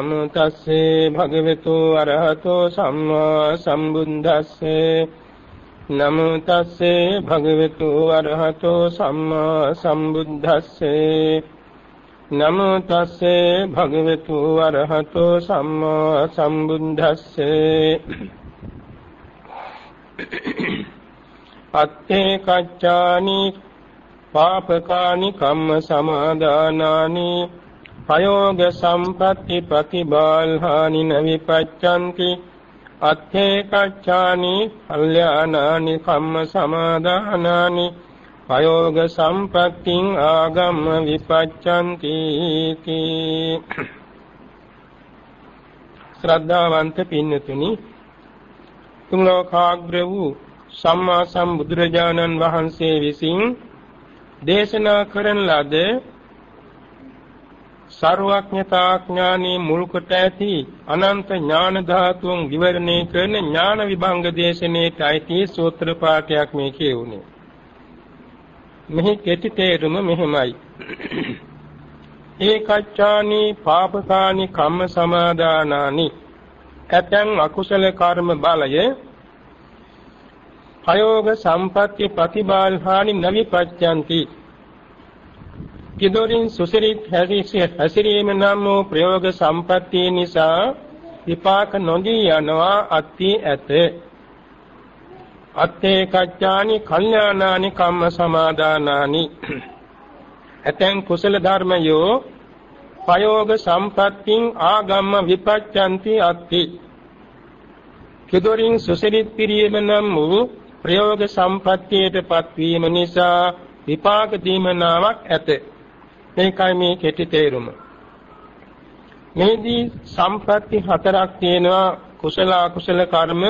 නමෝ තස්සේ භගවතු අරහතෝ සම්මා සම්බුද්දස්සේ නමෝ තස්සේ භගවතු අරහතෝ සම්මා සම්බුද්දස්සේ නමෝ තස්සේ භගවතු අරහතෝ සම්මා සම්බුද්දස්සේ අත්තේ කච්චානි පාපකානි කම්ම සමාදානානි පයෝග සම්පatti ප්‍රතිබාල්හානි නවිපච්ඡanti අත්ථේ කච්ඡානි කල්යාණානි කම්ම සමාදානානි පයෝග සම්පත්තිං ආගම්ම විපච්ඡanti ශ්‍රද්ධාවන්ත පින්නතුනි තුන් ලෝකාග්‍ර වූ සම්මා සම්බුදුරජාණන් වහන්සේ විසින් දේශනා කරන ලද සර්වඥතා ඥානී මුල් කොට ඇති අනන්ත ඥාන ධාතුන් විවරණය කරන ඥාන විභංග දේශනේට අයිති සූත්‍ර පාඨයක් මේ කියුනේ. මෙහි කෙටි තේරුම මෙහිමයි. ඒකච්ඡානි පාපකානි කම්ම සමාදානානි ඇතැන් අකුසල කර්ම බලය ප්‍රයෝග සම්පත්‍ය ප්‍රතිබාල්හානි නවිපච්ඡanti කිදොරින් සුසිරිත් හැසිරීම නම් වූ ප්‍රයෝග සම්පත්තිය නිසා විපාක නොදී යනවා අත්ති ඇත. අත්තේ කච්චානි කල්යාණානි කම්ම සමාදානානි ඇතැන් කුසල ධර්මයෝ ප්‍රයෝග සම්පත්තින් ආගම්ම විපච්ඡanti අත්ති කිදොරින් සුසිරිත් පිරීම නම් වූ ප්‍රයෝග සම්පත්තියට පත්වීම නිසා විපාක දීමනාවක් ඇත. මේකයි මේ කෙටි තේරුම. මේදී සම්පatti හතරක් තියෙනවා කුසල අකුසල කර්ම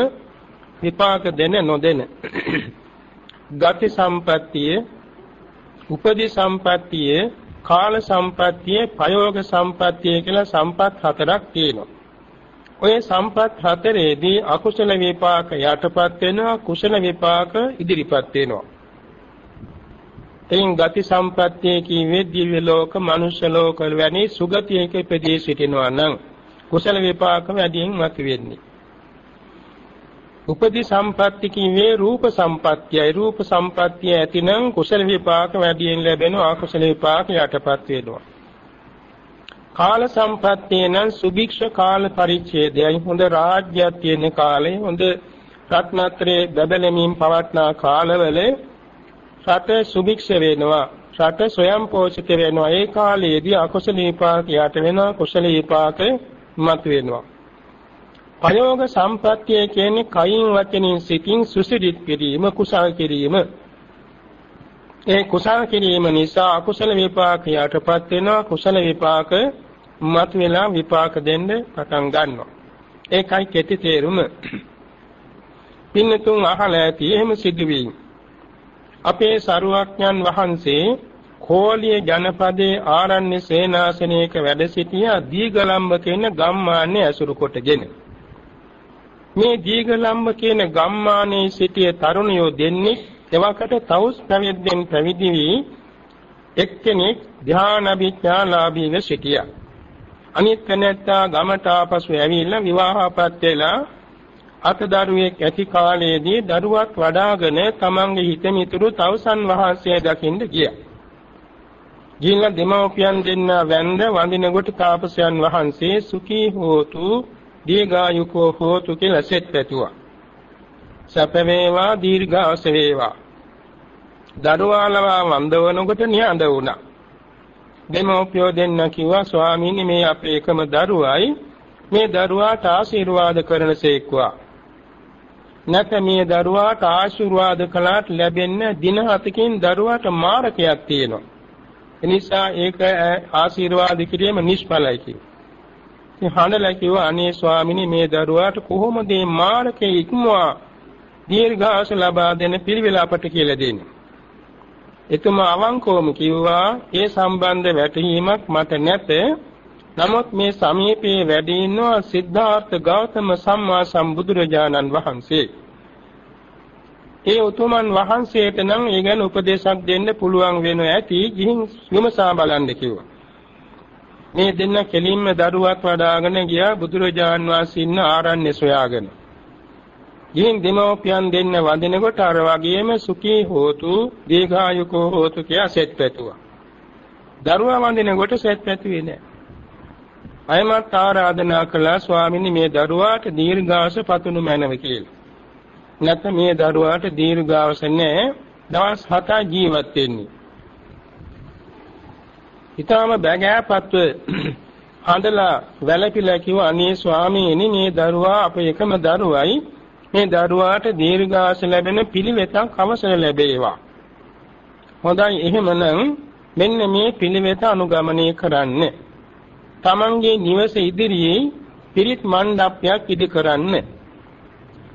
විපාක දෙන නොදෙන. ගති සම්පත්තිය, උපදි සම්පත්තිය, කාල සම්පත්තිය, ප්‍රයෝග සම්පත්තිය කියලා සම්පත් හතරක් තියෙනවා. ඔය සම්පත් හතරේදී අකුසල විපාක යටපත් වෙනවා කුසල විපාක ඉදිරිපත් වෙනවා. එයින් ගති සම්පත්තිය කීවේ දිව්‍ය ලෝක, මනුෂ්‍ය ලෝක වැනි සුගතියක ඉපදී සිටිනවා නම් කුසල විපාක වැඩියෙන් මත වෙන්නේ. උපදි සම්පatti කීවේ රූප සම්පත්තියයි රූප සම්පත්තිය ඇතිනම් කුසල විපාක වැඩියෙන් ලැබෙනවා අකුසල විපාක යටපත් වෙනවා. කාල සම්පත්තිය නම් සුභික්ෂ කාල පරිච්ඡේදයයි හොඳ රාජ්‍යයක් තියෙන කාලේ හොඳ රත්නත්‍රයේ බබලමින් පවත්නා කාලවල රට සුභික්ෂ වෙනවා. රට ස්වයං පෝෂිත වෙනවා. ඒ කාලයේදී අකුසල විපාක යට වෙනවා. කුසල විපාක මත වෙනවා. ප්‍රයෝග සම්පත්තිය කියන්නේ කයින් වචනින් සිතින් සුසිරිත කිරීම කුසල කිරීම. ඒ කුසල කිරීම නිසා අකුසල විපාක යටපත් වෙනවා. කුසල විපාක මත වෙලා විපාක දෙන්න පටන් ගන්නවා. ඒකයි කෙටි තේරුම. පින්නතුන් අහලා ඇති එහෙම සිදුවීම. අපේ සරුවක්ඥන් වහන්සේ කෝලිය ජනපදයේ ආරණ්‍ය සේනාසනයක වැඩ සිටිය දීගලම්බ කියන ගම්මානයේ ඇසුරු කොටගෙන මේ දීගලම්බ කියන ගම්මානයේ සිටිය තරුණයෝ දෙන්නේ එවකට තවුස් පැවිද්දෙන් පැවිදි වී එක්කෙනෙක් ධානාභිඥාලාභීව සිටියා. අනිත් කෙනෙක්තා ගමට ආපසු ඇවිල්ලා විවාහපත් වෙලා අතදරුවෙක් ඇති කාලයේදී දරුවක් වඩාගෙන තමන්ගේ හිතමිතුරු තවුසන් වහන්සේ දකින්න ගියා. ගිහිල්ලා දෙමව්පියන් දෙන්න වැඳ වඳින කොට තාපසයන් වහන්සේ සුඛී හෝතු දීර්ඝායුකෝ හෝතු කියලා සෙත් පැතුවා. සැප වේවා දීර්ඝාස වේවා. දරුවාලවා වන්දවනකොට නිහඬ වුණා. දෙමව්පියෝ දෙන්න කිව්වා ස්වාමීනි මේ අපේ එකම දරුවයි මේ දරුවාට ආශිර්වාද කරනසේක්වා නැත මේ දරුවාට ආශිර්වාද කළාට ලැබෙන්න දින හතකින් දරුවාට මාරකයක් තියෙනවා. එනිසා ඒක ආශිර්වාද කිරීම නිෂ්ඵලයි කිව්වා. ඉතින් හඬලා කිව්වා අනේ ස්වාමිනේ මේ දරුවාට කොහොමද මේ මාරකේ ඉක්මවා දීර්ඝාස ලබා දෙන පිළිවෙල අපට කියලා දෙන්නේ. එතුමා අවංකවම කිව්වා ඒ සම්බන්ධ වැටහීමක් මට නැත. නමුත් මේ සමීපයේ වැඩ ඉන්නවා සිද්ධාර්ථ ගෞතම සම්මා සම්බුදුරජාණන් වහන්සේ. ඒ උතුමන් වහන්සේට නම් ඒ ගැන උපදේශක් දෙන්න පුළුවන් වෙනව ඇති ගිහින් විමසා බලන්න කිව්වා. මේ දෙන්න කෙලින්ම දරුවක් වඩාගෙන ගියා බුදුරජාන් වහන්සේ ඉන්න ආරණ්‍ය සොයාගෙන. ගිහින් දෙමෝපියන් දෙන්න වඳිනකොට අර වගේම සුඛී හෝතු දීඝායුකෝ හෝතු කියා සෙත් පැතුවා. දරුවා වඳිනකොට සෙත් පැතුවේ නෑ. අයමත් ආරාධනා කළා ස්වාමීනි මේ දරුවාට දීර්ඝාස පතුණු මැනව කියලා. නැත්නම් මේ දරුවාට දීර්ඝාස නැහැ දවස් 7 ජීවත් වෙන්නේ. ඊටම බැගෑපත්ව හඳලා වැළපිලා කිව්ව අනේ ස්වාමීනි මේ දරුවා අපේ එකම දරුවයි මේ දරුවාට දීර්ඝාස ලැබෙන පිළිවෙතක් අවසර ලැබේවා. හොඳයි එහෙමනම් මෙන්න මේ පිළිවෙත අනුගමනය කරන්න. තමන්ගේ නිවස ඉදිරියේ පිරිත් මණ්ඩපයක් ඉදි කරන්න.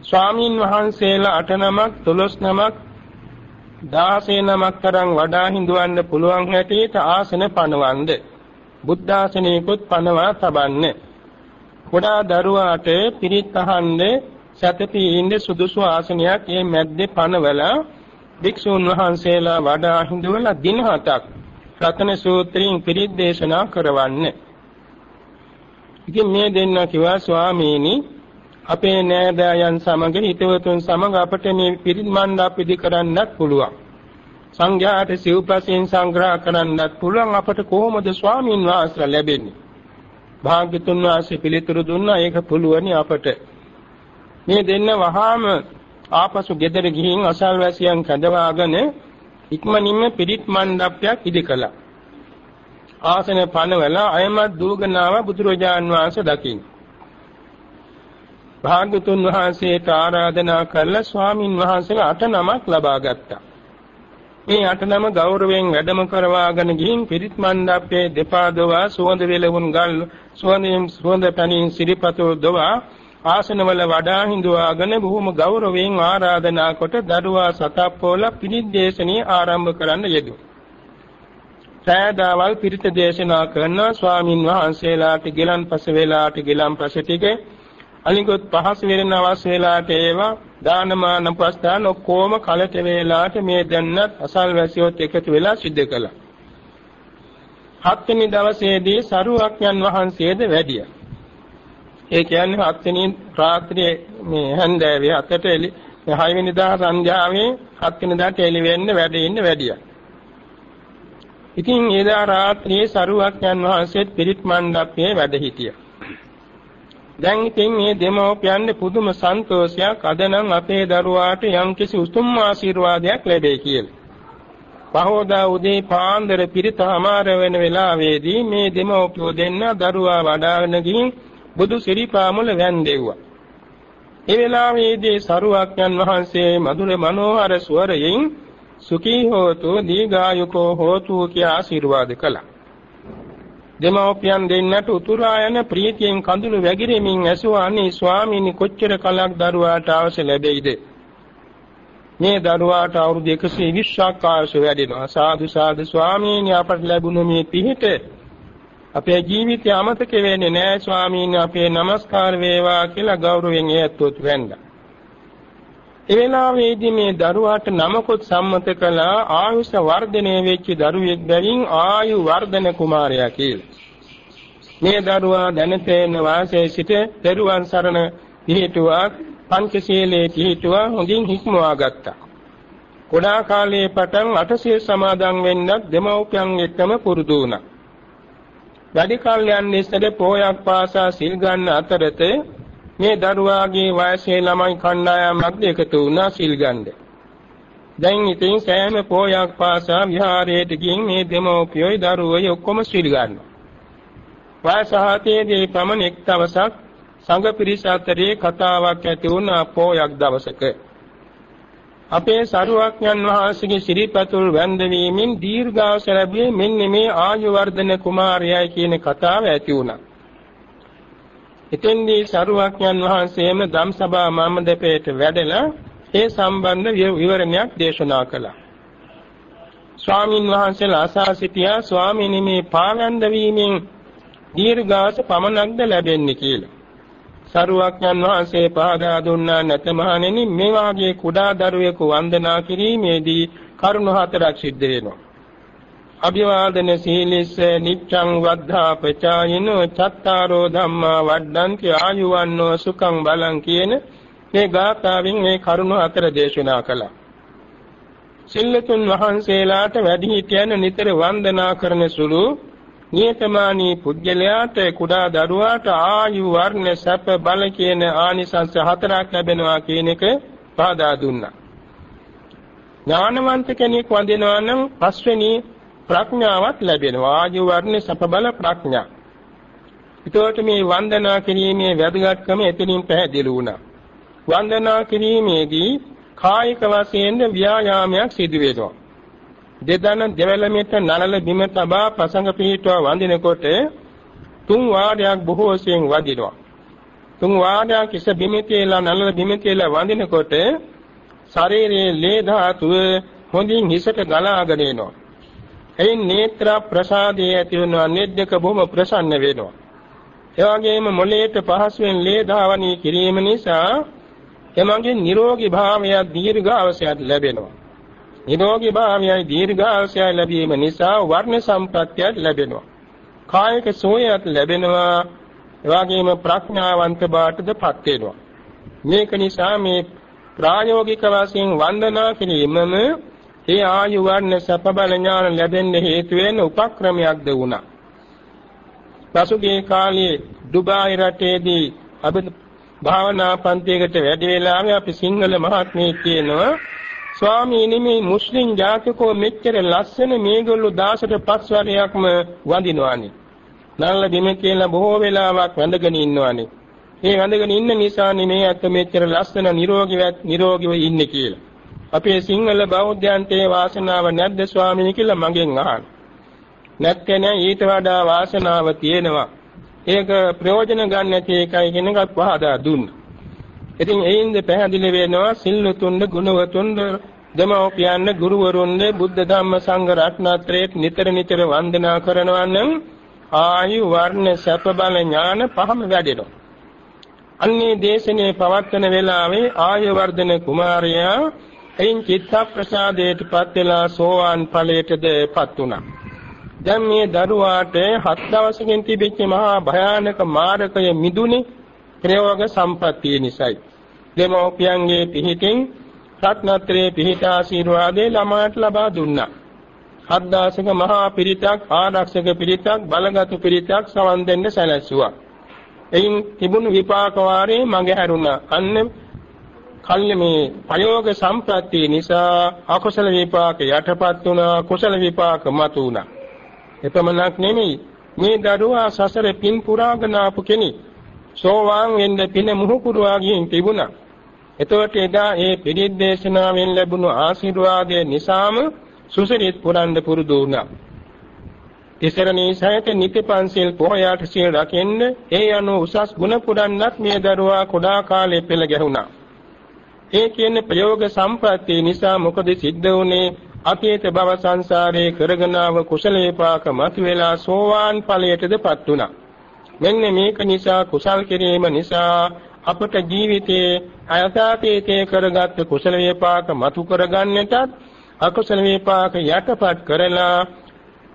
ස්වාමින් වහන්සේලා 8 නමක් 12 නමක් 16 නමක් තරම් වඩා හිඳවන්න පුළුවන් හැටියට ආසන පනවන්න. බුද්ධාසනයකුත් පනවා තබන්න. කුඩා දරුවාට පිරිත් අහන්නේ සතපී ඉන්නේ සුදුසු ආසනයක් මේ මැද්දේ පනවලා භික්ෂුන් වහන්සේලා වඩා හිඳවලා දින හතක් රතන සූත්‍රයෙන් පිරිත් දේශනා කරවන්නේ. ඉතින් මේ දෙන්න කිව්වා ස්වාමීනි අපේ නෑදෑයන් සමග හිතවතුන් සමග අපට මේ පිරිත් මණ්ඩප ඉදි කරන්නත් පුළුවන්. සංඝයාට සිව්පසෙන් සංග්‍රහ කරන්නත් පුළුවන් අපට කොහොමද ස්වාමීන් වහන්සේලා ලැබෙන්නේ? භාග්‍යතුන් වහන්සේ පිළිතුරු දුන්නා ඒක පුළුවනි අපට. මේ දෙන්න වහාම ආපසු ගෙදර ගිහින් අසල්වැසියන් කැඳවාගෙන ඉක්මනින්ම පිරිත් මණ්ඩපයක් ඉදි කළා. ආසන පනවලා අයමත් දූගනාව බුදුරජාන් වහන්සේ දකින්න. භාග්‍යතුන් වහන්සේට ආරාධනා කරලා ස්වාමින් වහන්සේලා අට නමක් ලබා ගත්තා. මේ අට නම ගෞරවයෙන් වැඩම කරවාගෙන ගිහින් පිරිත් මණ්ඩපයේ දෙපා දොවා සුවඳ වේලවුන් ගල් සුවඳින් සුවඳ පැනින් සිරිපතෝ දොවා ආසනවල වඩා හිඳුවාගෙන බොහොම ගෞරවයෙන් ආරාධනා කොට දරුවා සතප්පෝල පිනිද්දේශනී ආරම්භ කරන්න යෙදුවා. සෑදාවල් පිරිත දේශනා කරන ස්වාමින් වහන්සේලාට ගිලන්පස වේලාට ගිලන්පස ටිකේ අනිකුත් පහස් වෙරෙන අවශ්‍ය වේලාට ඒවා දානමාන ප්‍රස්ථාන ඔක්කොම කලට වේලාට මේ දැන්නත් අසල්වැසියොත් එකතු වෙලා සිද්ධ කළා. හත්වෙනි දවසේදී සරුවක්යන් වහන්සේද වැඩියා. ඒ කියන්නේ හත්වෙනි රාත්‍රියේ මේ හැන්දෑවේ අතට එලි හයවෙනි දා සන්ධ්‍යාවේ හත්වෙනි දාට එලි වෙන්න වැඩ ඉන්න වැඩියා. ඉතින් එදා රාත්‍රියේ සරුවක්යන් වහන්සේත් පිරිත් මණ්ඩපයේ වැඩ හිටියා. දැන් ඉතින් මේ දෙමෝපියන්ගේ පුදුම සන්තෝෂයක් අදනම් අපේ දරුවාට යම්කිසි උතුම් ආශිර්වාදයක් ලැබේ කියලා. පහෝදා උදේ පාන්දර පිරිත හමාර වෙන වෙලාවේදී මේ දෙමෝපියෝ දෙන්න දරුවා වඩාගෙන ගිහින් බුදු සිරිපාමුල වැන්දෙව්වා. ඒ වෙලාවේදී සරුවක්යන් වහන්සේ මధుර මනෝහර ස්වරයෙන් සුඛී හෝතු දීඝායුකෝ හෝතු කියා ආශිර්වාද කළා. දෙමව්පියන් දෙන්නට උතුරා යන ප්‍රීතියෙන් කඳුළු වැගිරෙමින් ඇසුවානි ස්වාමීනි කොච්චර කලක් දරුවාට අවශ්‍ය ලැබෙයිද? මේ දරුවාට අවුරුදු 120ක් ආයුෂ වැඩිනවා. සාදු සාදු ස්වාමීනි අපට ලැබුණු මේ පිහිට අපේ ජීවිතය අමතක වෙන්නේ නෑ ස්වාමීනි අපේ নমස්කාර වේවා කියලා ගෞරවයෙන් ඇත්තොත් වැඳා. ඒ වෙලාවේදී මේ දරුවාට නමකොත් සම්මත කළා ආයුෂ වර්ධනය වෙච්ච දරුවෙක් බැවින් ආයු වර්ධන කුමාරයා කියලා. මේ දරුවා දැනතේන වාසයේ සිට පෙරුවන් සරණ පිහිටුවා පංචශීලයේ පිහිටුවා හොඳින් හික්මවා ගත්තා. කුඩා කාලයේ පටන් අටසිල් සමාදන් වෙන්නත් දෙමව්පියන් එක්කම පුරුදු වුණා. වැඩි කාල යන්නේ ඉස්සර පෝයක් පාසා සිල් ගන්න අතරතේ මේ දරුවාගේ වයසේ ළමයි කණ්ඩායමක් එකතු වුණා සිල් ගන්න. දැන් ඉතින් සෑම පෝයක් පාසා විහාරයට ගින් මේ දෙමෝපියෝයි දරුවෝයි ඔක්කොම සිල් ගන්නවා. වයස හතේදී පමණ එක් දවසක් සංඝ පිරිස අතරේ කතාවක් ඇති වුණා පෝයක් දවසක. අපේ සරුවක්ඥන් වහන්සේගේ ශිරීපතුල් වැන්දවීමෙන් දීර්ඝාස ලැබුවේ මෙන්න මේ ආයු වර්ධන කුමාරයයි කියන කතාව ඇති වුණා. එතෙන්දී සරුවක්ඥන් වහන්සේම ධම්සභා මම්දපේට වැඩලා ඒ සම්බන්ධ විවරණයක් දේශනා කළා. ස්වාමින් වහන්සේලා අසා සිටියා ස්වාමීනි මේ පාවැන්ද වීමෙන් දීර්ඝාස පමණක්ද ලැබෙන්නේ කියලා. සරුවක්ඥන් වහන්සේ පහදා දුන්නා නැත මහණෙනි මේ වාගේ කුඩා දරුවෙකු වන්දනා කිරීමේදී කරුණ හතරක් සිද්ධ වෙනවා. අභිවාදන සීලිස්ස නිච්ඡං වද්ධා පචායිනෝ චත්තාරෝ ධම්මා වඩ්ඩන්ති ආයුවන්නෝ සුඛං බලං කියන මේ ගාථාවෙන් මේ කරුණ හතර දේශනා කළා. සිල්ලතුන් වහන්සේලාට වැඩිහිටියන් නිතර වන්දනා කරන සුළු නියතමානී පුජ්‍යලයාට කුඩා දරුවාට ආයු වර්ණ සැප බල කියන ආනිසංස හතරක් ලැබෙනවා කියන එක පාදා දුන්නා. ඥානවන්ත කෙනෙක් වඳිනවා නම් පස්වෙනි ප්‍රඥාවක් ලැබෙනවා ආයු වර්ණ සැප බල ප්‍රඥා. ඒතකොට මේ වන්දනා කිරීමේ වැදගත්කම එතනින් පැහැදිලි වුණා. වන්දනා කිරීමේදී කායික වශයෙන් ව්‍යායාමයක් සිදු වෙනවා. දෙදන දෙවැලමෙත නලල බිම තබා පසඟ පිහිටුවා වඳිනකොට තුන් වාරයක් බොහෝ වශයෙන් වදිනවා. තුන් වාරයක් ඉස බිම තියලා නලල බිම තියලා වඳිනකොට ශරීරයේ ලේ ධාතුව හොඳින් හිසට ගලාගෙන එනවා. එයින් නේත්‍ර ප්‍රසාදයේ ඇති වෙනවා නෙද්දක බොහොම ප්‍රසන්න වෙනවා. ඒ වගේම මොළයට පහසුවෙන් ලේ ධාවනී කිරීම නිසා එමගේ නිරෝගී භාවය දීර්ඝාසයක් ලැබෙනවා. නිරෝගී භාවයයි දීර්ඝාසයයි ලැබීම නිසා වර්ණ සම්ප්‍රත්‍යයක් ලැබෙනවා. කායික සෝයයක් ලැබෙනවා. එවාගෙම ප්‍රඥාවන්ත බාටදපත් වෙනවා. මේක නිසා මේ ප්‍රායෝගික වශයෙන් වන්දනා කිරීමම ඒ ආයු වර්ණ සප බල ඥාන ලැබෙන්න හේතු වෙන උපක්‍රමයක්ද වුණා. පසුගිය කාලයේ ඩුබායි රටේදී අබ භාවනා පන්තියකට වැඩි වෙලාවේ අපි සිංහල මහත්මිය කියනවා ස්වාමීනි මේ මුස්ලිම් ජාතිකෝ මෙච්චර ලස්සන මේගොල්ලෝ 16ට පස් වරයක්ම වඳිනවානේ. නල්ල බිම කියලා බොහෝ වෙලාවක් වැඳගෙන ඉන්නවානේ. මේ වැඳගෙන ඉන්න නිසානේ මේ අත මෙච්චර ලස්සන නිරෝගීව නිරෝගීව ඉන්නේ කියලා. අපේ සිංහල බෞද්ධයන්ට ඒ වාසනාව නැද්ද ස්වාමීනි කියලා මගෙන් අහන. නැත්නම් ඊට වඩා වාසනාව තියෙනවා. ඒක ප්‍රයෝජන ගන්න නැති එකයි කියන එකත් පහදා දුන්නා. ඉතින් එයින්ද පැහැදිලි වෙනවා සිල්ලුතුන්ද ගුණවතුන්ද දෙමෝපියන්ද ගුරුවරුන්ද බුද්ධ ධම්ම සංඝ රත්නත්‍රයේ නිතර නිතර වන්දනා කරනවා නම් ආයු වර්ණ සැප බල ඥාන පහම වැඩෙනවා. අන්නේ දේශනේ පවත්වන වෙලාවේ ආයු වර්ධන කුමාරයා එයින් චිත්ත ප්‍රසාදයටපත් වෙලා සෝවාන් ඵලයටදපත් වුණා. දැන් මේ දරුවාට හත් දවසකින් තිබෙච්ච මහා භයානක මාරකය මිදුනේ ප්‍රයෝග සම්පත්තිය නිසායි. දෙමෝපියන්ගේ පිහිටින් රත්නත්‍රයේ පිහිට ආශිර්වාදේ ළමාට ලබා දුන්නා. හත් දවසක මහා පිරිතක් ආරක්ෂක පිරිතක් බලගත් පිරිතක් සවන් දෙන්න සැලැස්සුවා. එයින් තිබුණු විපාක වාරේ මඟ හැරුණා. අන්න කල්ලි මේ ප්‍රයෝග සම්ප්‍රත්‍ය නිසා අකුසල විපාක යටපත් වුණා කුසල විපාක මතු වුණා. එපමණක් නෙමෙයි මේ දරුවා සසර පින් පුරාගෙන ආපු කෙනෙක්. සෝවාන් වෙන්න පින මුහුකුරවා ගින් තිබුණා. එතකොට එදා ඒ පිරිත් දේශනාවෙන් ලැබුණු ආශිර්වාදය නිසාම සුසරිත් පුරන්න පුරුදු වුණා. තිසරණී සහිත නිති පන්සිල් පොහොයාට සීල් රකින්න ඒ අනුව උසස් ගුණ පුරන්නත් මේ දරුවා කුඩා කාලේ පෙළ ගැහුණා. ඒ කියන්නේ ප්‍රයෝග සම්ප්‍රත්‍ය නිසා මොකද සිද්ධ වුනේ අතීත භව සංසාරේ කරගෙන ආව කුසල විපාක මතුවලා සෝවාන් ඵලයටදපත් වුණා. මෙන්න මේක නිසා කුසල් කිරීම නිසා අපට ජීවිතයේ අයථාතීතේ කරගත් කුසල විපාක මතු කරගන්නටත් අකුසල විපාක යටපත් කරලා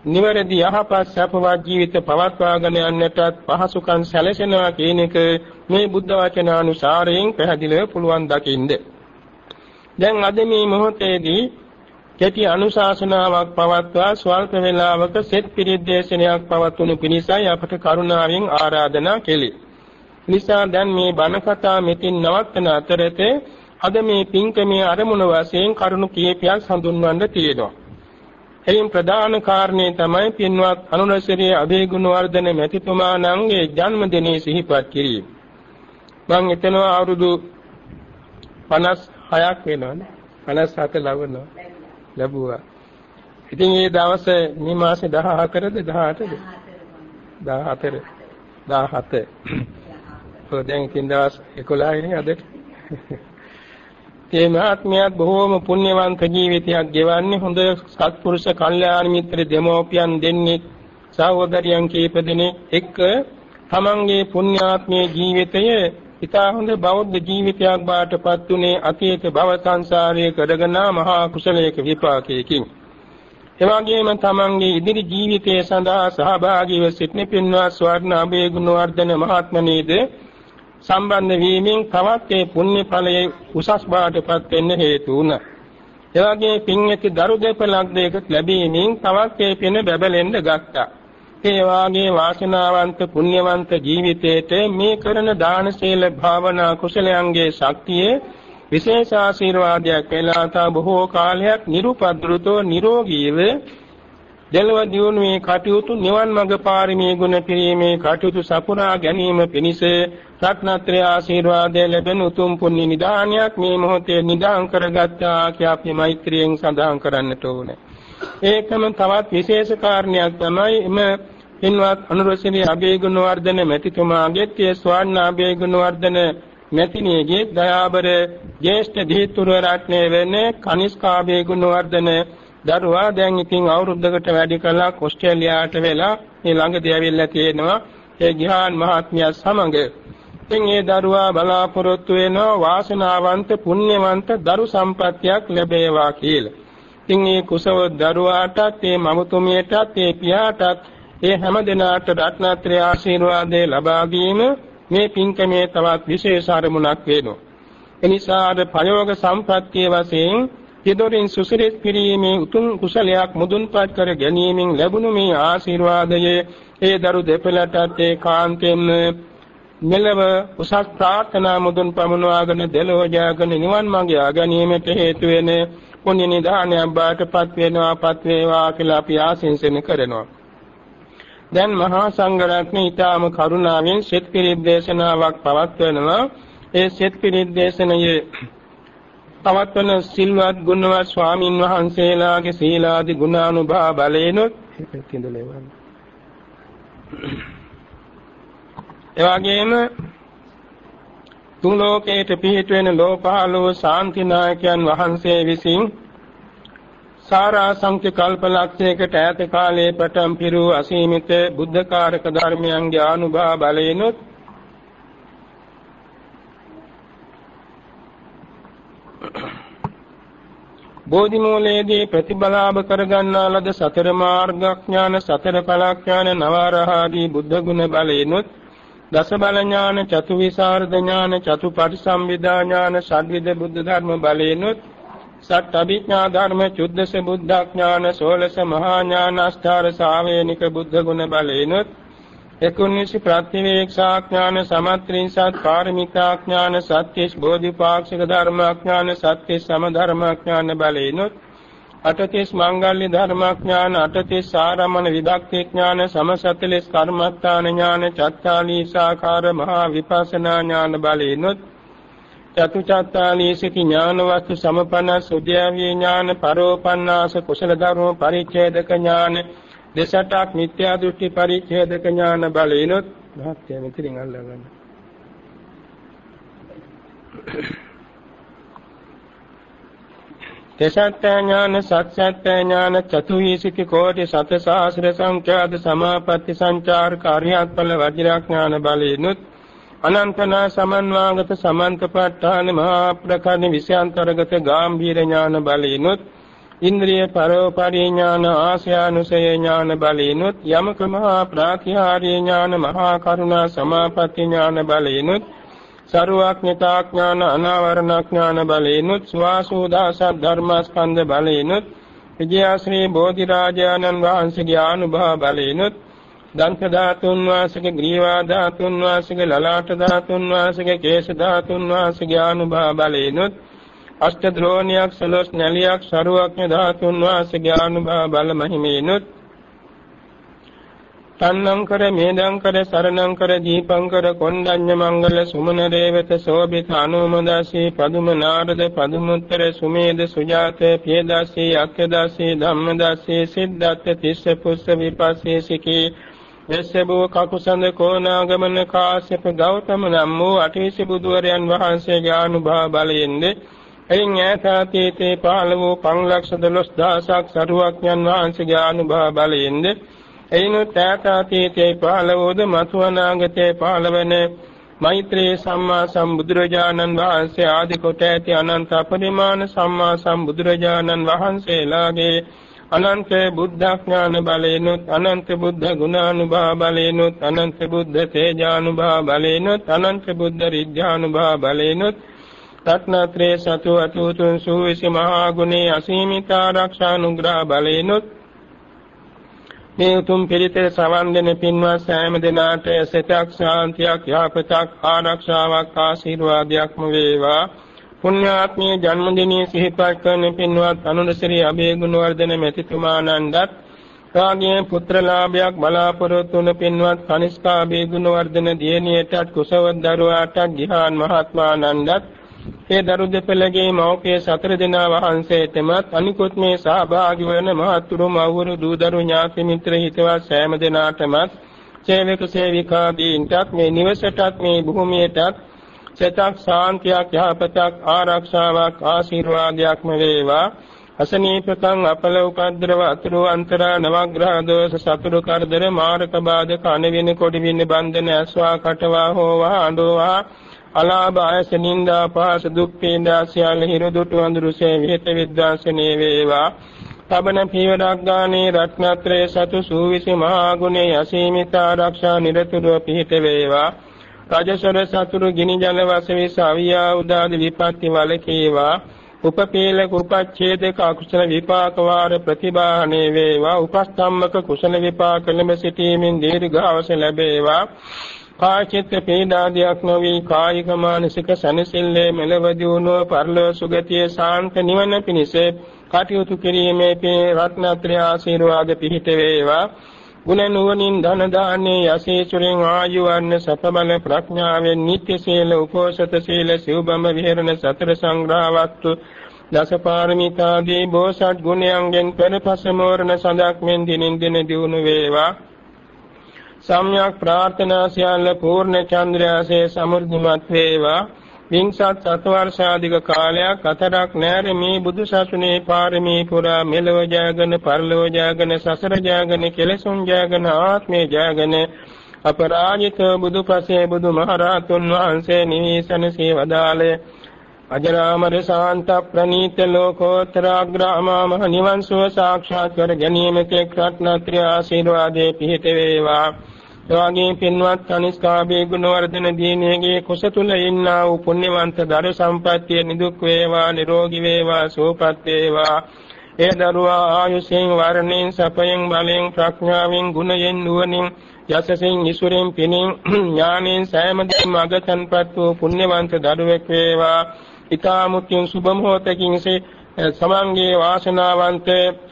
නිවැරදි යහපත් සපවත් ජීවිත පවත්වාගෙන යන්නටත් පහසුකම් සැලසෙනවා කියන එක මේ බුද්ධ වචනානුසාරයෙන් පැහැදිලිව පුළුවන් දකින්ද. දැන් අද මේ මොහොතේදී කෙටි අනුශාසනාවක් පවත්වා ස්වල්ප වේලාවක සෙත් පිරිත් දේශනයක් පවත්වනු පිණිසයි අපට කරුණාවෙන් ආරාධනා කෙලි. නිසා දැන් මේ බණ කතා මෙතින් නවත්තන අතරතේ අද මේ පින්කමේ අරමුණ වශයෙන් කරුණු කීපයක් හඳුන්වන්න තියෙනවා. එයින් ප්‍රධාන කාරණේ තමයි පින්වත් අනුරසිරිය අභේගුණ වර්ධන මෙතිතුමාණන්ගේ ජන්මදිනයේ සිහිපත් කිරීම. මම හිතනවා අවුරුදු 56ක් වෙනවනේ 57 ලැබුණා ලැබුවා. ඉතින් ඒ දවසේ මේ මාසේ 14ද 18ද 14 17 ඔය දැන් ඉතින් දවස් 11 නේ අද. ඒ මහත්මයාත් බොහෝම පුණ්‍යවන්ත ජීවිතයක් ගෙවන්නේ හොඳ සත්පුරුෂ කල්යාණ මිත්‍ර දෙමෝපියන් දෙන්නේ සහෝදරියන් කීප දෙනෙක් එක්ක තමන්ගේ පුණ්‍යාත්මයේ ජීවිතය ඉතා හොඳ බෞද්ධ ජීවිතයක් බාටපත් උනේ අතීත භව සංසාරයේ කරගෙන මහා කුසලයක විපාකයකින් එවැගේම තමන්ගේ ඉදිරි ජීවිතය සඳහා සහභාගීව සිටින පින්වත් ස්වර්ණ අභය ගුණවර්ධන මහත්මනේද සම්බන්ධ වීමෙන් තවත් ඒ පුණ්‍ය ඵලයේ උසස් බාටපත් වෙන්න හේතු වුණා. එවැගේ පින් ඇති දරු දෙපළක් දෙයකට ලැබීමෙන් තවත් ඒ පින බැබලෙන්න ගත්තා. ඒ වාගේ වාසනාවන්ත පුණ්‍යවන්ත ජීවිතයේට මේ කරන දාන සීල භාවනා කුසලයන්ගේ ශක්තියේ විශේෂ ආශිර්වාදයක් වෙලා තා බොහෝ කාලයක් නිරුපද්‍රුතෝ නිරෝගීව දෙලව දියුණුවේ කටයුතු නිවන් මඟ පාරමී ගුණ පිරීමේ කටයුතු සපුරා ගැනීම පිණිස රත්නත්‍රය ආශිර්වාදය ලැබෙන උතුම් පුණ්‍ය නිදානයක් මේ මොහොතේ නිදාන් කරගත්තා කියා අපි මෛත්‍රියෙන් සඳහන් කරන්නට ඕනේ. ඒකම තවත් විශේෂ කාරණයක් තමයි එම පින්වත් අනුරසිරි අබේගුණ වර්ධන මෙතිතුමාගේ තිය ස්වර්ණ අබේගුණ වර්ධන මෙතිණියගේ දයාබර ජේෂ්ඨ දීතුරු රත්නයේ වෙන්නේ කනිස්කාභේ ගුණවර්ධන දරුවා දැන් ඉතින් අවුරුද්දකට වැඩි කලක් ඕස්ට්‍රේලියාවට වෙලා මේ ළඟදී ඇවිල්ලා තියෙනවා ඒ ගිහාන් මහත්මිය සමග ඉතින් ඒ දරුවා බලාපොරොත්තු වෙනවා වාසනාවන්ත පුණ්‍යවන්ත දරු සම්පත්තියක් ලැබේවා කියලා. ඉතින් මේ කුසව දරුවාටත් මේ මමතුමියටත් මේ පියාටත් ඒ හැම දිනාට රත්නත්‍රය ආශිර්වාදේ ලබා දීම මේ පින්කමේ තවත් විශේෂ අරමුණක් වෙනවා. එනිසා අර ප්‍රයෝග සම්ප්‍රත්‍ය වශයෙන් පිටොරින් සුසිරිත පිරීමේ උතුම් කුසලයක් මුදුන්පත් කර ගැනීමෙන් ලැබුණු මේ ආශිර්වාදයේ ඒ දරු දෙපළටත් ඒ කාන්තෙන් මෙලව උසස් ප්‍රාර්ථනා මුදුන් පමුණවාගෙන දෙලෝ ජයගෙන නිවන් මඟ යා ගැනීමට හේතු වෙන පුණ්‍ය නිදානයක් බාටපත් වෙනවාපත් වේවා කියලා අපි ආශිංසන කරනවා. දැන් මහා සංඝරත්නය ඊටාම කරුණාවෙන් සෙත් පිරිත් දේශනාවක් පවත්වනවා. ඒ සෙත් පිරිත් දේශනයේ පවත්වන සිල්වත් ගුණවත් ස්වාමින් වහන්සේලාගේ සීලාදි ගුණානුභාව බලේනොත් එවාගෙම තුන් ලෝකයට පිහිට වෙන ලෝකහලෝ ශාන්තිනායකයන් වහන්සේ විසින් සාරා සංඛ්‍ය කල්පලක්ෂයකට ඈත කාලයේ පටන් පිරු අසීමිත බුද්ධකාරක ධර්මයන්ගේ ආනුභාව බලයෙන්ුත් බෝධි මූලයේදී ප්‍රතිබලාභ කරගන්නා ලද සතර මාර්ගඥාන සතර ඵලඥාන නවරහාදී බුද්ධ ගුණ බලයෙන්ුත් දස බල ඥාන චතු විසරද ඥාන චතු පරිසම්විදා ඥාන ෂඩ්විද බුද්ධ ධර්ම බලයෙන්ුත් සත් අභිඥා ධර්ම චුද්දස බුද්ධඥාන සෝලස මහා ඥාන අෂ්ඨාර සාවේනික බුද්ධ ගුණ බලේනොත් එකුණිසි ප්‍රතිවේක්ෂා ඥාන සමත්‍රින්සත් කාර්මිකා ඥාන සත්‍යස් බෝධිපාක්ෂික ධර්මාඥාන සත්‍යස් සමධර්මාඥාන බලේනොත් අටතිස් මංගල්‍ය ධර්මාඥාන අටතිස් ආරමණ විදක්ති ඥාන සමසතලස් කර්මත්තාන ඥාන චත්තාලීසාකාර මහා විපස්සනා ඥාන බලේනොත් චතුචත්තාලීසිති ඥාන වස්තු සමපන්න සුද්ධාවිය ඥාන පරෝපන්නාස කුසල ධර්ම පරිච්ඡේදක ඥාන දෙසටක් මිත්‍යා දෘෂ්ටි පරිච්ඡේදක ඥාන බලිනොත් භාක්තිය මෙතනින් අල්ලගන්න. තෙසත්ත ඥාන සත්‍යත්ත ඥාන චතුවිසිති කෝටි සත සහස්‍ර සංඛ්‍යාත සමාපatti සංචාර කාර්යයත් ඵල වජිරඥාන බලිනොත් අනන්තනා සමන්වාගත සමන්තපට්ඨාන මහා ප්‍රකරණ විෂයාන්තරගත ගාම්භීර ඥාන බලීනොත් ඉන්ද්‍රිය පරෝපරි ඥාන ආශ්‍යානුසය ඥාන බලීනොත් යමක මහා ප්‍රාතිහාර්ය ඥාන මහා කරුණා සමාපatti ඥාන බලීනොත් සරුවක්ඥතා ඥාන අනාවරණ ඥාන බලීනොත් ස්වාසෝදාස ධර්මස්කන්ධ බලීනොත් විජයාශ්‍රී බෝධිරාජානන් වහන්සේගේ අනුභව බලීනොත් දන්ත ධාතුන් වාසගේ ග්‍රීවා ධාතුන් වාසගේ ලලාට ධාතුන් වාසගේ කේශ ධාතුන් වාසගේ අනුභව බලේනොත් අෂ්ට ද්‍රෝණියක් සලස් නැලියක් සරුවක්ඥ ධාතුන් වාසගේ අනුභව බල මහිමේනොත් තන්නං කර මේදං කර සරණං කර දීපං කර කොණ්ඩඤ්ඤ මංගල සුමන රේවත සෝභිත අනුමදාසී පදුම නාරද පදුමුත්තර සුමේද සුජාත පියදාසී අක්ඛදාසී ධම්මදාසී සිද්ධාර්ථ තිස්ස පුස්ස විපස්සී සිකී එස්සබෝ කකුසඳ කෝනාගමන කාශ්‍යප ගෞතම නම් වූ අටවිසි බුදුවරයන් වහන්සේගේ අනුභව බලයෙන්ද එයින් ඈතාතීතේ පහළ වූ 512000ක් සරුවක්ඥන් වහන්සේගේ අනුභව බලයෙන්ද එයිනුත් ඈතාතීතේ පහළ වූද මතු අනාගතේ පහළවන මෛත්‍රී සම්මා සම්බුදුරජාණන් වහන්සේ ආදි කොට ඇති අනන්ත අපරිමාණ සම්මා සම්බුදුරජාණන් වහන්සේලාගේ අනන්ත බුද්ධඥාන බලේනොත් අනන්ත බුද්ධ ගුණානුභාව බලේනොත් අනන්ත බුද්ධ තේජානුභාව බලේනොත් අනන්ත බුද්ධ රිද්ධානුභාව බලේනොත් තත්නත්‍රේ සතු අතුතුන් සූවිසි මහා ගුණේ අසීමිත ආරක්ෂානුග්‍රහ බලේනොත් මේ උතුම් පිළිතේ සවන් දෙන පින්වත් සෑම දිනාට සෙතක් ශාන්තියක් යහපතක් ආරක්ෂාවක් ආශිර්වාදයක්ම වේවා පුණ්‍යාත්මී ජන්මදිනයේ සිහිපත් කරන පින්වත් අනුරශ්‍රී අභේගුණවර්ධන මෙතිතුමාණන්ටත් රාගයේ පුත්‍රලාභයක් බලාපොරොත්තු වුණ පින්වත් කනිෂ්කා අභේගුණවර්ධන දියණියටත් කුසවත් දරුවාටත් ගිහාන් මහත්මාණන්ටත් ඒ දරු දෙපළගේ මව්පිය සතර දෙනා වහන්සේටමත් අනිකුත් මේ සහභාගී වන මහතුරු මව්වරු දූදරු ඥාති මිත්‍ර හිතවත් සෑම දෙනාටමත් සේවක සේවිකාදීන්ටත් මේ නිවසටත් මේ භූමියටත් සතක් ශාන්තියක් යහපතක් ආරක්ෂාවක් ආශිර්වාදයක්ම වේවා අසනීපකං අපල උපද්දව අතුරු අන්තරා නවග්‍රහ දෝෂ සතුරු කරදර මාරක බාධක අනවින කොඩි වින්න බන්ධන ඇස්වා කටවා හෝවා අඬවා. අලාභ ආයස නින්දා පහස දුක් පීඩා සියල්ල හිරු දුටු අඳුරුසේ විහෙත විද්වාසනේ වේවා. තබන පීවරක් ගානේ රත්නත්‍රයේ සතු සූවිසි මහා ගුණේ අසීමිත ආරක්ෂා නිරතුරුව පිහිට වේවා. රජසර සතුරු ගිනි ජල වශයෙන් සාවියා උදාද විපත්ති වලකේවා. උපපීලක උපච්ඡේදක අකුසල විපාක වාර ප්‍රතිබාහනේ වේවා. උපස්තම්මක කුසල විපාක ලැබ සිටීමෙන් දීර්ඝාස ලැබේවා. කාචිත්ත පීඩාදියක් නොවි කායික මානසික සනසිල්ලේ මෙලව දියුණුව පරලෝ සුගතිය සාන්ත නිවන පිණිස කටයුතු කිරීමේ පේ රත්නත්‍රය ආශිර්වාද පිහිට වේවා. ගුණ නුවණින් ධන දාන්නේ යසීසුරෙන් ආයු වර්ණ සත බල ප්‍රඥාවෙන් නිත්‍ය සීල උපෝසත සීල සිව්බඹ විහෙරණ සතර සංග්‍රහවත්තු දස පාරමිතාදී බෝසත් ගුණයන්ගෙන් පෙරපස මෝරණ සඳක් මෙන් දිනින් දින දිනු වේවා. සම්්‍යක් ප්‍රාර්ථනා සියල්ල පූර්ණ චන්ද්‍රයාසේ සමෘද්ධිමත් වේවා. විංසත් සතවර්ෂාධික කාලයක් අතරක් නැර මේ බුදු සසුනේ පාරමී පුරා මෙලව ජයගෙන පරලොව ජයගෙන සසර ජයගෙන කෙලසුන් ජයගෙන ආත්මේ ජයගෙන අපරාජිත බුදුපසේ බුදුමහරහතුන් වහන්සේ නිවිසන සේවදාලේ අජරාමර ශාන්ත ප්‍රණීත ලෝකෝත්තර අග්‍රාමා මහ නිවන් සුව සාක්ෂාත් කර ගැනීමේ ක්‍රත්නත්‍රි ආශිර්වාදේ පිහිට වේවා. එවාගේ පින්වත් කනිස්කාභේ ගුණවර්ධන දිනේගේ කුස තුල ඉන්නා වූ පුණ්‍යවන්ත දරු සම්පත්තිය නිදුක් වේවා නිරෝගී වේවා සුවපත් වේවා. ඒ දරුවා ආයුෂෙන් වර්ණෙන් සපයෙන් බලෙන් ප්‍රඥාවෙන් ගුණයෙන් නුවණින් යසසෙන් ඉසුරෙන් පිනින් ඥානෙන් සෑම දෙයක්ම අගතන්පත් වූ පුණ්‍යවන්ත දරුවෙක් වේවා. ඊ타මුත්‍යං සුභ මොහොතකින් සමන්ගේ වාසනාවන්ත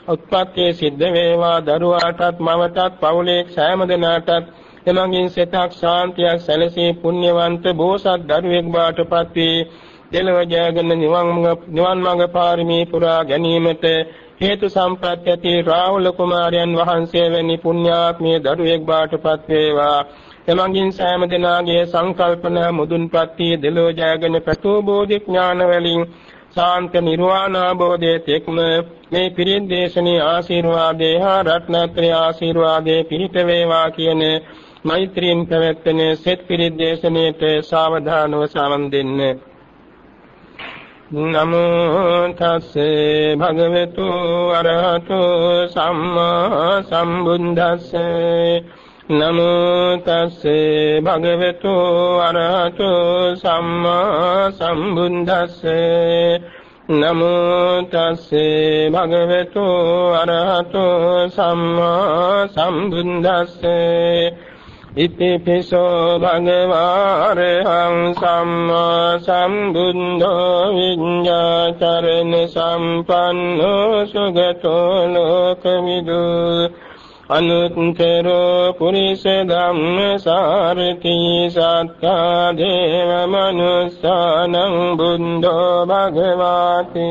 උත්පත්තියේ සිද්ධ වේවා. දරුවාටත් මවටත් පවුලේ සෑම දෙනාටත් එමගින් සිතක් ශාන්තියක් සැලසී පුණ්‍යවන්ත බෝසත් දරුවෙක් බාටපත් වී දෙලව ජයගෙන නිවන් නිවන් මඟ පාරමී පුරා ගැනීමට හේතු සම්ප්‍රත්‍ය ඇති රාහුල කුමාරයන් වහන්සේ වැනි පුණ්‍යාත්මී දරුවෙක් බාටපත් වේවා. එමගින් සෑම දිනාගේ සංකල්පන මුදුන්පත් වී දෙලව ජයගෙන ප්‍රතෝ බෝධි ඥාන වලින් සාන්ත නිර්වාණ අවබෝධයේ තෙක්ම මේ පිරිත් දේශනේ ආශිර්වාදේ හා රත්නත්‍රි ආශිර්වාදේ පිහිට වේවා කියන මෛත්‍රියෙන් පැවැත්වෙන සෙත් පිරිත් දේශනයේට සාවධානව සමන් දෙන්න. නමෝ තස්සේ භගවතු අරහතු සම්මා සම්බුද්දස්සේ නමෝ තස්සේ භගවතු අරහතු සම්මා සම්බුද්දස්සේ නමෝ තස්සේ භගවතු අරහතු සම්මා සම්බුද්දස්සේ ඉතිපිසෝ භගවාරහං සම්මා සම්බුද්ධෝ විඤ්ඤාචරණ සම්පන්නෝ සුගතෝ ලෝකවිදු අනුත්තරෝ පුරිස ධම්ම සාරති සත්තා දේව මනුස්සානං බුද්ධෝ භගවාති.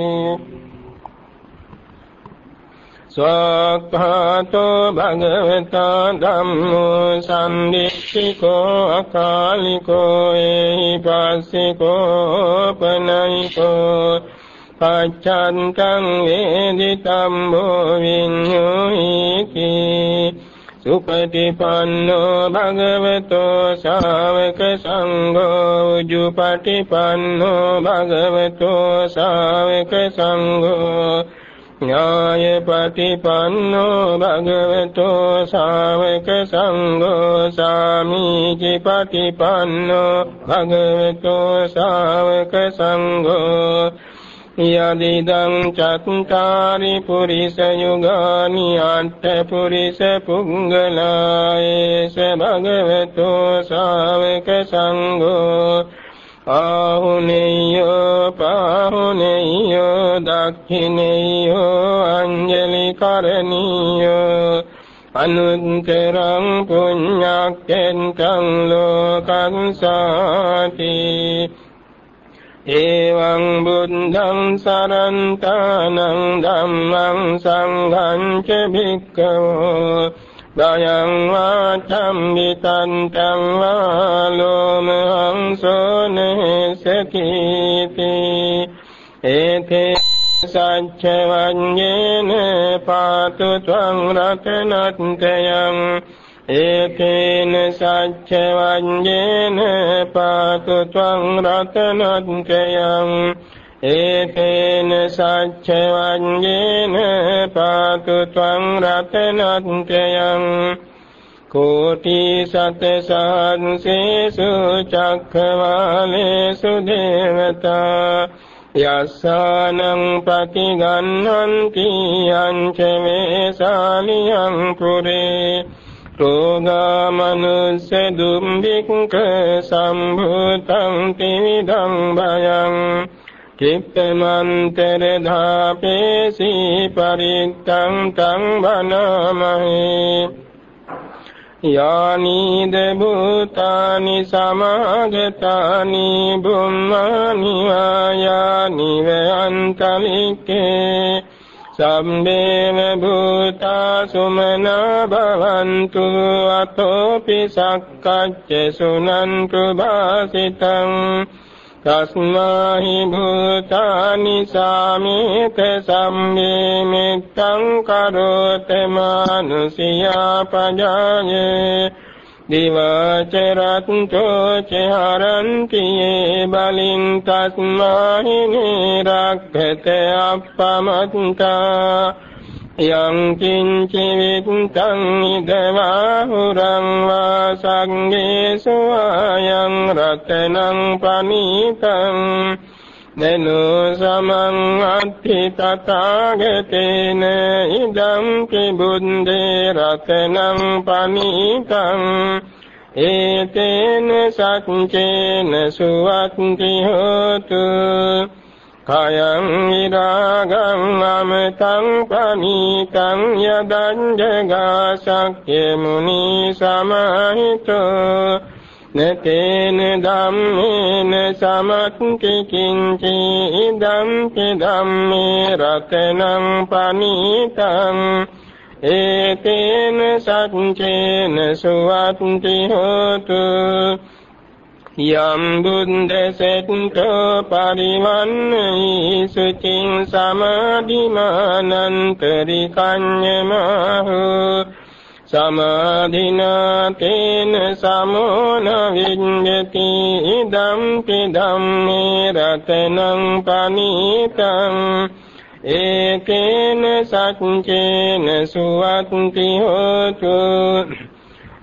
ස්වක්ඛාතෝ භගවතා ධම්මෝ සම්දික්ඛිකෝ අකාලිකෝ එහි පස්සිකෝ පනයිකෝ පච්ඡන්තං වේදිතම්බෝ විඤ්ඤෝහිති සුපටිපන්නෝ භගවතෝ ශාවක සංඝෝ උජුපටිපන්නෝ භගවතෝ ශාවක සංඝෝ ඥායපටිපන්නෝ භගවතෝ ශාවක සංඝෝ සාමීචි පටිපන්නෝ භගවතෝ ශාවක සංඝෝ යදිදං චත්තාරි පුරිස යුගානි අට්ඨ පුරිස පුංගලායේස භගවතෝ ශාවක සංඝෝ ආහුනේයෝ පාහුනේයෝ දක්ඛිනේයෝ අංජලි කරණීයෝ අනුත්තරං පුඤ්ඤක්ඛෙන්තං ලෝකං සාති එවං බුද්ධං සරන්තානං ධම්මං සංඝං ච භික්ඛවෝ දයං වාචම් විතන්තං වාලෝමහං සෝනේසකීති ඒතේ සච්ච වඤ්ඤේන පාතු ත්වං රතනත්තයං ඒකේන සච්ච වඤ්ඤේන පාතු ත්වං රතනත්තයං ඒකේන සච්ච වඤ්ඤේන පාතු ත්වං රතනත්තයං කෝටි සත සහංසේසු චක්ඛවාලේසු දේවතා. යස්සානං පතිගන්නන්ති යංච වේසාලියං පුරේ. රෝගා මනුස්ස දුම්බික්ක සම්භූතං තිවිදං භයං කිප්පමන්තර ධාපේසි පරිත්තං තං වනමහේ යානීද භූතානි සමාගතානි බුම්මානි වායානි වයන්තලිකේ සම්මේව භූතා සුමනා භවන්තු අතෝපි සක්කච්ච සුනන්තු භාසිතං තස්මාහි භූතානි සාමේත සම්මේ මිත්තං කරෝත මානුසියා පජායේ දිවාචරත්තෝ චහරන්ති යේ බලින් තස්මාහි නිරක්ඛත අප්පමත්තා යං කිංචි විත්තං ඉදවාහුරං වා සංගේසු ආයං රතනං පනීතං නනෝ සමං අත්ථි තථාගතේන ඉදං කිබුන්දේ රතනං පනීතං ඒතේන සච්චේන සුවත්ති හෝතු කයං විරාගං අමතං පනීතං යදං ජගාසක්්‍ය මුනි සමහිතෝ නතේන ධම්මේන සමත්ති කිංචි ඉදම් පි ධම්මේ රතනං පනීතං ඒතේන සච්චේන සුවත්ති හෝතු යම් බුද්දසෙත්තෝ පරිවන්නයි සුචින් සමාධිමානන්තරි කඤ්ඤමහෝ සමාධිනාතේන සමෝන විඤ්ඤති ඉදම් පි ධම්මේ රතනං පනීතං ඒකේන සච්චේන සුවත්ති හෝතු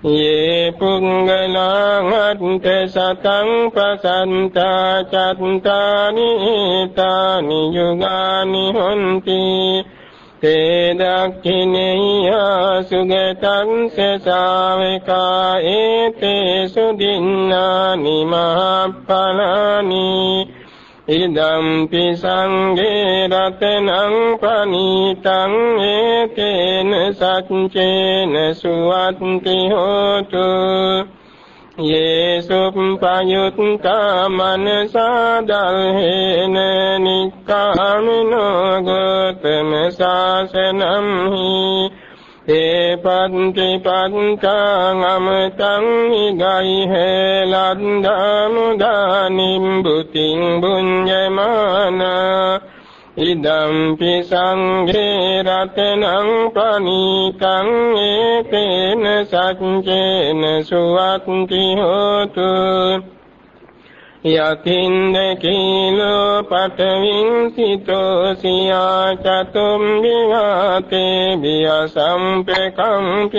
යේ පුංගලං අත්ථ සතං පසන්තා චත්තානි තානි යුගානි හොන්ති තේ දක්ඛිනේය සුගතං සසාවකා ඒතේ සුදින්නානි මහප්පලානි. ඉදම්පි සංඝේ රතනං පනීතං ඒතේන සච්චේන සුවත්ති හෝතු. යේසුප්පයුත්තා මනසාදල්හේන නික්කාමිනෝ ගෝතම සාසනම් හි ඒ පන්ති පන්තං අමතං ඉගයි හේලන්දාමුදානිම් බුතින් බුඤ්ජමානා ඉදම්පි සංඝේ රතනං පනීතං ඒතේන සච්චේන සුවත්ති හෝතු යකින්ද කීලෝ පඨවින් සිතෝ සියා චතුම් විහාතේ බිය සම්පකම්පියෝ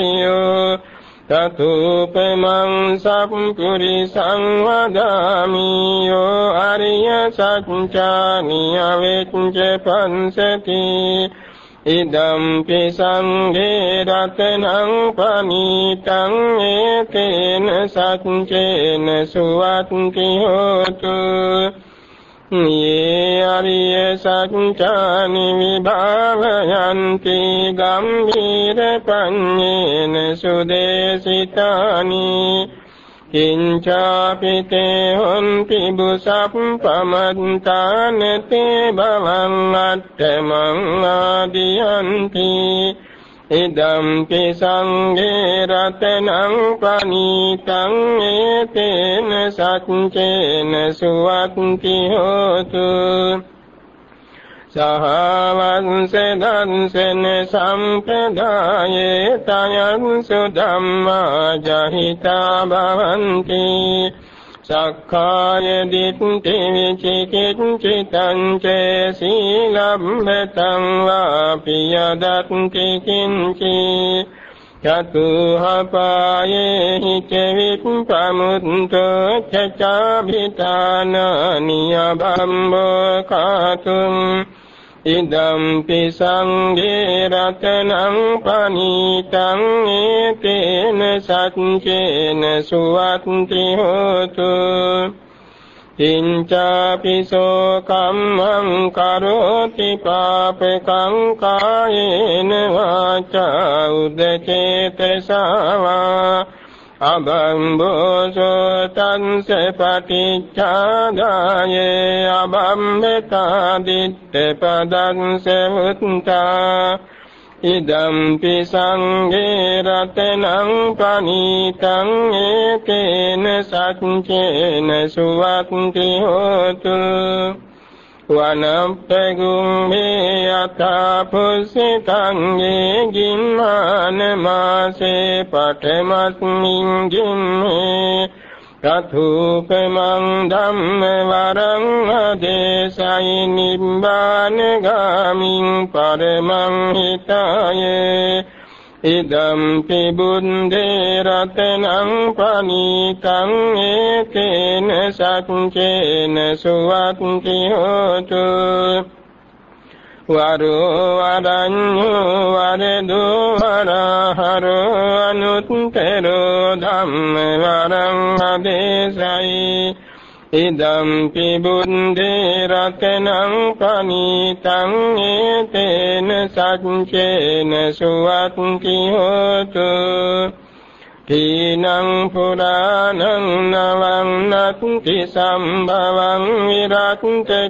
තතුපමං සම්පුරිසං වදාමි යෝ අරිය සත්‍යානිය වෙච්ච පන්සති ඉදම්පි සංඝේ රතනං පනීතං ඒතේන සච්චේන සුවත්ති හෝතු ये අරිය සත්‍යානි විභාවයන්ති ගම්භීර පඤ්ඤේන සුදේසිතානි. කිංචාපිතේ හොන්ති බුසප්පමන්තාන තේ භවං අට්ඨමං ආදියන්ති. ඉදම්පි සංඝේ රතනං පනීතං ඒතේන සච්චේන සුවත්ති හෝතු සහවංස දන්සන සම්පදායේ තයං සුධම්මා ජහිතා භවಂತಿ සක්කාය දිට්ඨි විචිකිච්ඡිතං චේ සීලම්බතං වාපි යදත්ති කිංචි චතුහපායේ හිච විප්පමුත්තෝ චචාභිතානානියබම්බෝ කාතුං ඉදම්පි සංඝේ රතනං පනීතං ඒතේන සච්චේන සුවත්ති හෝතු. කිංචාපිසෝ කම්මං කරෝති පාපකං කායේන වාචා උදචේතසවා. අබම්බෝසෝ තංස පටිච්චාදායේ අබම්බතා දිට්ඨ පදං සමුත්තා ඉදම්පි සංඝේ රතනං පනීතං ඒකේන සච්චේන සුවත්ති හෝතු වනප්පගුම් මේ යථා පුසිතං යේ ගිම්මාන මාසේ පඨමස්මින් ගිම්මේ රතුපමං ධම්ම වරං අදේශයි නිබ්බාන ගාමින් පරමං හිතායේ ඉදම්පි බුද්දේ රතනං පනීතං ඒකේන සච්චේන සුවත්ති හෝතු වරෝ වරඤ්ඤෝ වරදෝ වරහරෝ අනුත්තරෝ ධම්ම වරං අදේශයි ඉදම්පි බුද්දේ රතනං පනීතං ඒතේන සච්චේන සුවත්ති හෝතු තීනං පුරාණං නවං නත්ති සම්භවං විරත්ත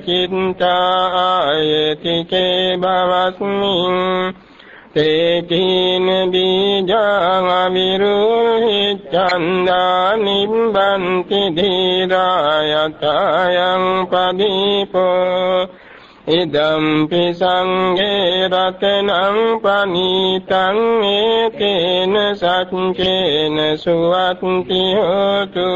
චිත්තා ආයති කේ භවස්මින් තේකීන බීජං අවිරුහි චන්දා නිබ්බන්ති ධීරායතයන් පදීපෝ. ඉදම්පි සංඝේ රතනං පනීතං ඒකේන සච්චේන සුවත්ති හෝතු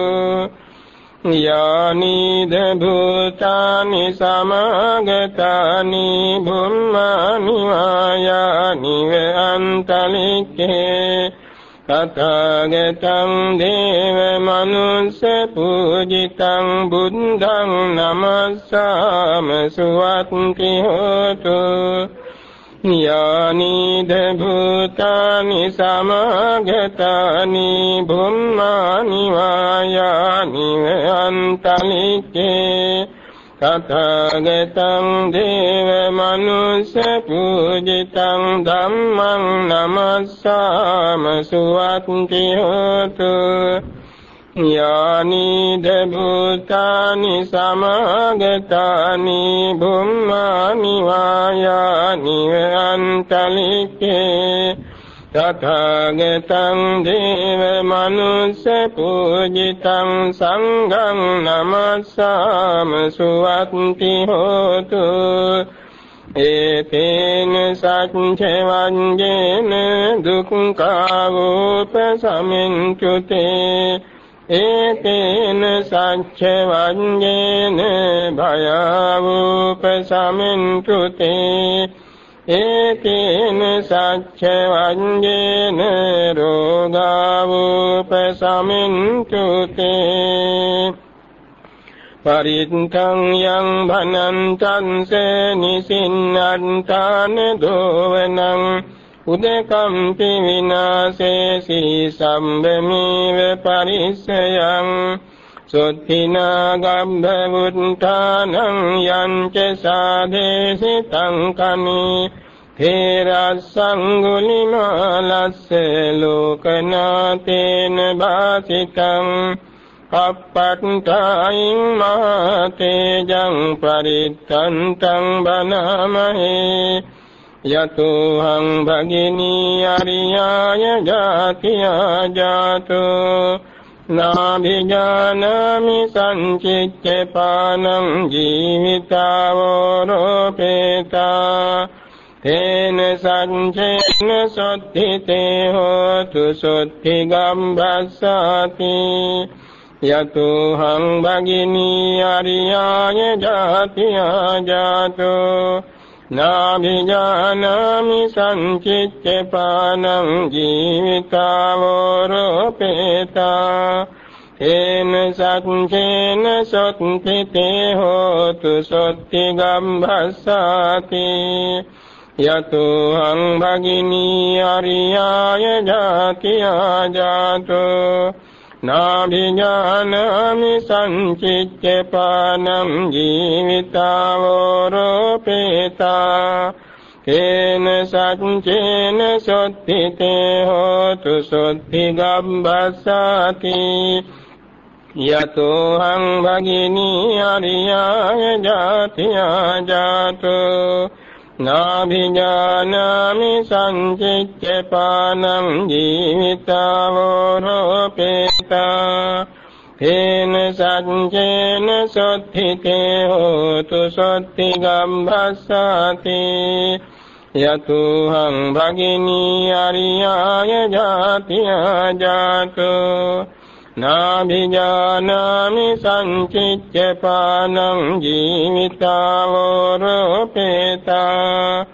යානිද භූතානි සමාගතානි බුම්මානි වායානි වේන්තලික්ඛේ තථාගතං දේව මනුස්ස පූජිතං බුද්ධං නමස්සාම සුවත්ති හෝතු යානිද භූතානි සමාගතානි බුම්මානි වායානි අන්තලිකේ තථාගතං දේව මනුස්ස පූජිතං ධම්මං නමස්සාම සුවත්ති හෝතු යානි දබුතානි සමාගතානි බුම්මානි වායානි අන්තලිකේ තථාගතං දේව මනුස්ස පූජිතං සංඝං නමස්සාම සුවත්ති හෝතු ඒතේන සච්ච වංජේන දුක්ඛාවෝප සමින්චුතේ ඒතේන සච්ච වංජේන භයාවෝප සමින්චුතේ ඒකේන සච්ච වංජේන රෝගාවුපසමින්තුතේ. පරිත්තං යං භනන්තං නිසින්නන්තාන දෝවනං උදකම්පි විනාසේ සී සම්බමීව පරිස්සයං සොත්තිනා ගම්භවුත්තානං යංච සාදේසිතං කමි හේරස්සංගුලිමාලස්ස ලෝකනාතේන භාසිතං අප්පට්ඨායින් මහතේජං පරිත්තන්තං බනමහේ. යතෝහං භගිනී අරියාය ජාතියා ජාතෝ නාභිජානාමි සංචිච්ච පානං ජීවිතාවෝරෝපේතා තේන සංචේන සොත්තිතේ හෝතු සොත්ති ගම්බස්සාති යතුහං භගිනී අරියාය ජාතියා ජාතෝ නාභිජානාමි සංචිච්ච පානං ජීවිතාවෝරෝපේතා හේන සච්චේන සොත්තිතේ හෝතු සොත්ති ගම්භස්සාති යතුහං භගිනී අරියාය ජාතියා ජාතෝ නාභිඥානමි සංචිච්ච පානං ජීවිතාවෝරෝපේතා කේන සච්චේන සොත්තිතේ හෝතු සොත්ති ගම්බස්සාති යතෝහං භගිනී අරියාය ජාතියා ජාතෝ නාභිඥානාමි සංචිච්ච පානං ජීවිතාවෝරෝපේතා තේන සච්චේන සොත්තිතේ හෝතු සොත්ති ගම්භස්සාති යතුහං භගිනී අරියාය ජාතියා ජාතෝ නාභිජානාමි සංචිච්ච පානං ජීවිතාවෝරෝපේතා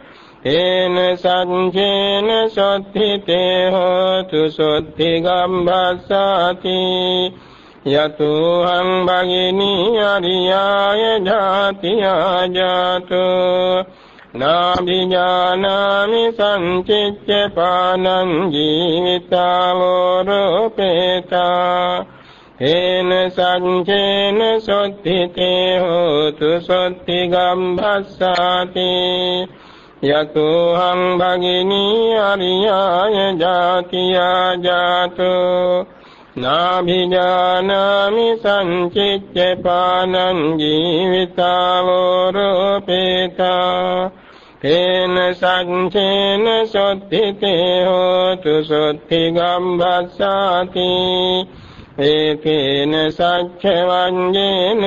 තේන සංචේන සොත්තිතේ හෝතු සොත්ති ගම්භස්සාති යතුහං භගිනී අරියාය ජාතියා ජාතෝ නාභිඥානාමි සංචිච්ච පානං ජීවිතාවෝරෝපේතා හේන සංචේන සොත්තිතේ හෝතු සොත්ති ගම්භස්සාති යතුහං භගිනී අරියාය ජාතියා ජාතෝ නාභිඥානාමි සංචිච්ච පානං ජීවිතාවෝරෝපේතා තේන සංචේන සොත්තිතේ හෝතු සොත්ති ගම්භස්සාති ඒකේන සච්ච වංජේන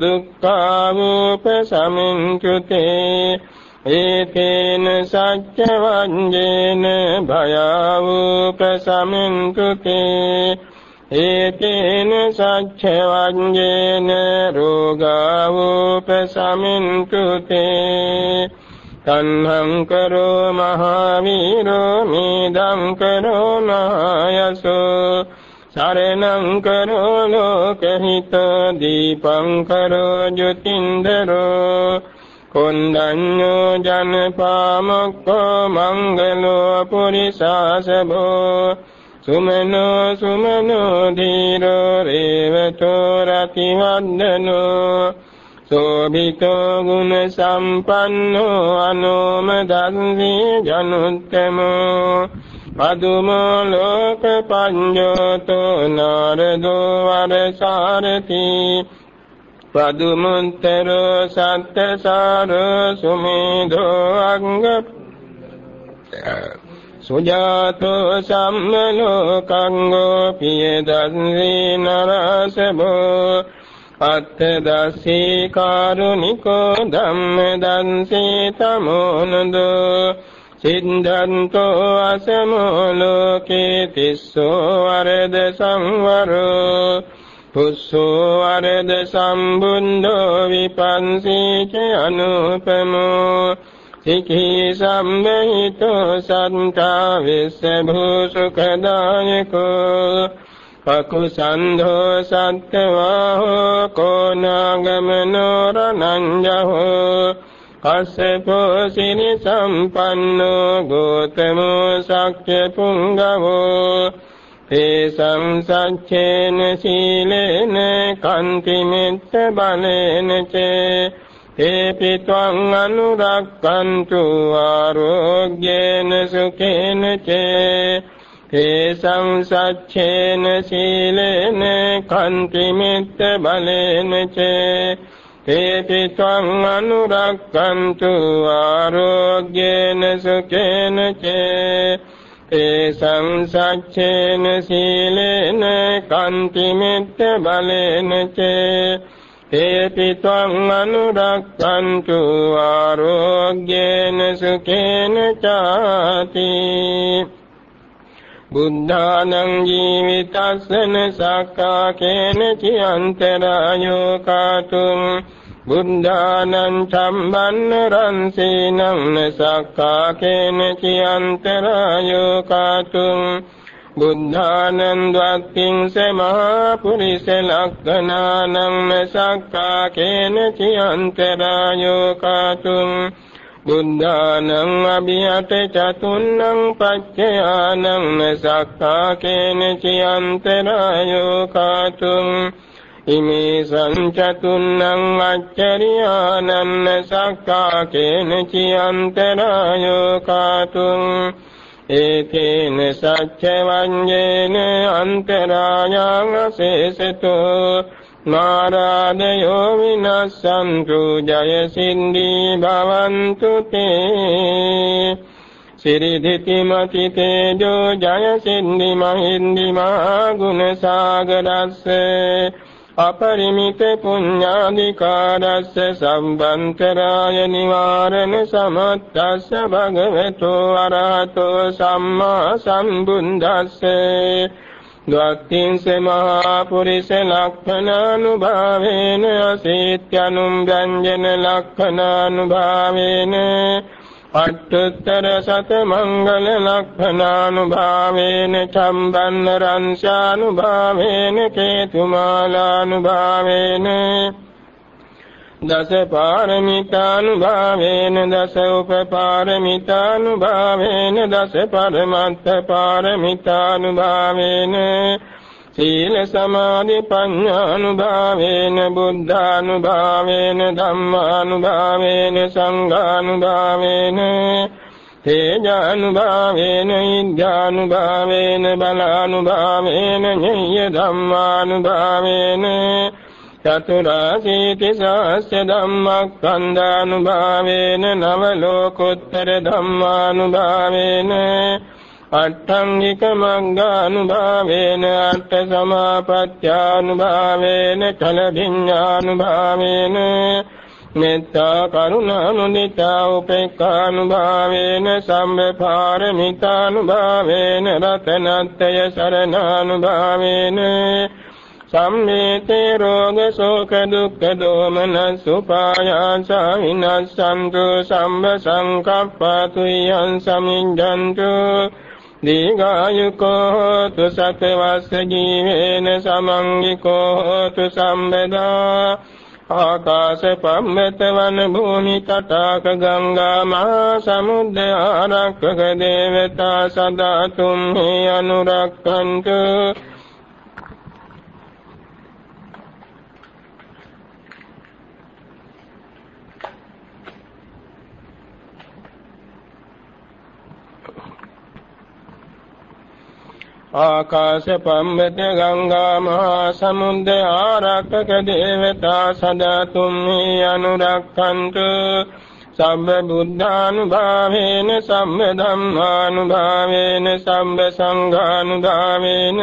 දුක්ඛාවූප සමින්චුතේ ඒකේන සච්ච වංජේන භයාවූප සමින්චුතේ ඒතේන සච්ච වංජේන රෝගාවූප සමින්තුතේ තණ්හං කරෝ මහවීරෝ මේදං කරෝ නායසෝ සරණං කරෝ ලෝකහිත දීපං කරෝ ජුතින්දරෝ කොණ්ඩඤ්ඤෝ ජනපාමොක්ඛෝ මංගලෝ පුරිසාසබෝ සුමනෝ සුමනෝ ධීරෝ රේවතෝ රතිවන්දනෝ සෝභිතෝ ගුණ සම්පන්නෝ අනෝම දන්සී ජනුත්තමෝ අදුමෝ ලෝක පඤ්ඤෝතෝ නාරදෝ වරසාරති පදුමුත්තර සත්තසාර සුමේධෝ අංග සුජාතෝ සම්මලෝකං ගෝපිය දස්සී නරසබෝ අත්ථ දස්සී කාරුණිකෝ ධම්ම දන්සී තමෝනදෝ සිද්ධන්තෝ අසමෝ ලෝකේ තිස්සෝ වරද සංවරෝ පුස්සෝ වරද සම්බුද්ධෝ විපන්සීච අනුපමෝ සිකී සම්මහිතෝ සන්තා විස්ස භූසුඛදායකෝ පකුසන්ධෝ සත්ත්වාහෝ කෝනාගමනෝ රණංජහෝ කස්සපෝ සිනි සම්පන්නෝ ගෝතමෝ සක්්‍ය පුංගවෝ තේසං සච්චේන සීලේන කන්ති මෙත්ත බලේන චේ තේපි ත්වං අනුරක්칸තු ආරෝග්‍යේන සුඛේන චේ තේසං සච්චේන සීලේන කන්ති මෙත්ත බලේන චේ තේපි ත්වං අනුරක්칸තු ආරෝග්‍යේන සුඛේන චේ තේසං සච්චේන සීලේන කන්ති මෙත්ත බලේන චේ තේපි ත්වං අනුරක්칸තු ආරෝග්‍යේන සුඛේන චාති බුද්ධානං ජීවිතස්සන සක්කා කේන චියන්තරායෝ කාතුං බුද්ධානං සම්බන්න රන්සේනං සක්කා කේන චියන්තරායෝ කාතුං බුද්ධානං ද්වත්තිං සමහා පුරිස ලක්ඛනානං සක්කා කේන චියන්තරායෝ කාතුං බුද්ධානං අභියත චතුන්නං පච්චයානං සක්කා කේන චියන්තරායෝ කාතුං ඉමේ සංචතුන්නං අච්චරියානං සක්කා කේන චියන්තරායෝ කාතුං ඒකේන සච්ච වඤ්ඤේන අන්තරායං අසේසතෝ මාරාදයෝ විනස්සන්තු ජය සින්දී භවන්තු තේ. සිරිධිති මති තේජෝ ජය සින්දි මහින්දි මහා ගුණ සාගරස්ස. අපරිමිත පුඤ්ඤාදිකාරස්ස සම්බන්තරාය නිවාරණ සමත්තස්ස භගවතෝ අරහතෝ සම්මා සම්බුද්දස්සේ. ද්වක්ඛින්ස මහා පුරිස ලක්ඛනානුභාවේන අසීත්‍යනුම් ව්‍යංජන ලක්ඛනානුභාවේන අට්ඨතර සත මංගල ලක්ඛනානුභාවේන චම්බන්න රංශානුභාවේන කේතුමාලානුභාවේන දස පාරමිතානුභාවේන දස උපපාරමිතානුභාවේන දස පරමත්ත පාරමිතානුභාවේන සීල සමාධි ප්‍රඥානුභාවේන බුද්ධානුභාවේන ධම්මානුභාවේන සංඝානුභාවේන තේජානුභාවේන ඉද්ධානුභාවේන බලානුභාවේන ඤය ධම්මානුභාවේන චතුරාසීති සාස්‍ය ධම්මක්ඛන්දානුභාවේන නව ලෝකෝත්තර ධම්මානුභාවේන අට්ඨංගික මග්ගානුභාවේන අට්ඨ සමාපත්‍යානුභාවේන ඵල විඤ්ඤානුභාවේන මෙත්තා කරුණා මුදිතා උපේක්ඛානුභාවේන සම්බපාරමිතානුභාවේන රතනත්තය සරණානුභාවේන සම්මේතේ රෝග ශෝක දුක්ඛ දෝමන සුපායාසා විනස්සන්තු සම්බ සංකප්පතු යං සමිඤ්ඤන්තු දීඝායුකෝ හෝතු සතවස්ස ජීවේන සමංගිකෝ හෝතු සම්බදා ආකාශ පම්මත වන භූමි තටාක ගංගා මහා සමුද්ද ආරක්ෂක දේවතා සදා තුම්හි අනුරක්ඛන්තු ආකාශ පම්බත ගංගා මහා සමුද්ද ආරක්කක දේවතා සදාතුම් මේ අනුරක්ඛන්තු. සම්බ බුද්ධානුභාවේන සම්බ ධම්මානුභාවේන සම්බ සංඝානුභාවේන.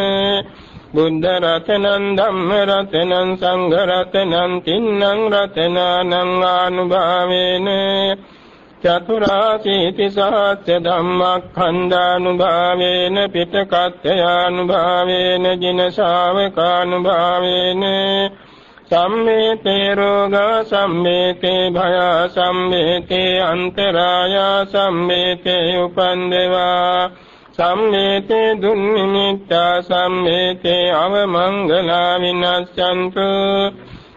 බුද්ධ රතනං ධම්ම රතනං සංඝ රතනං තින්නං රතනානං ආනුභාවේන. චතුරාසීති සහස්ස ධම්මක්ඛන්දානුභාවේන පිටකත්ථයානුභාවේන ජින ශාවකානුභාවේන සම්මේතේ රෝගා සම්මේතේ භය සම්මේතේ අන්තරාය සම්මේතේ උපන්දේවා සම්මේතේ දුන්නිමිත්තා සම්මේතේ අවමංගලා විනස්සන්තු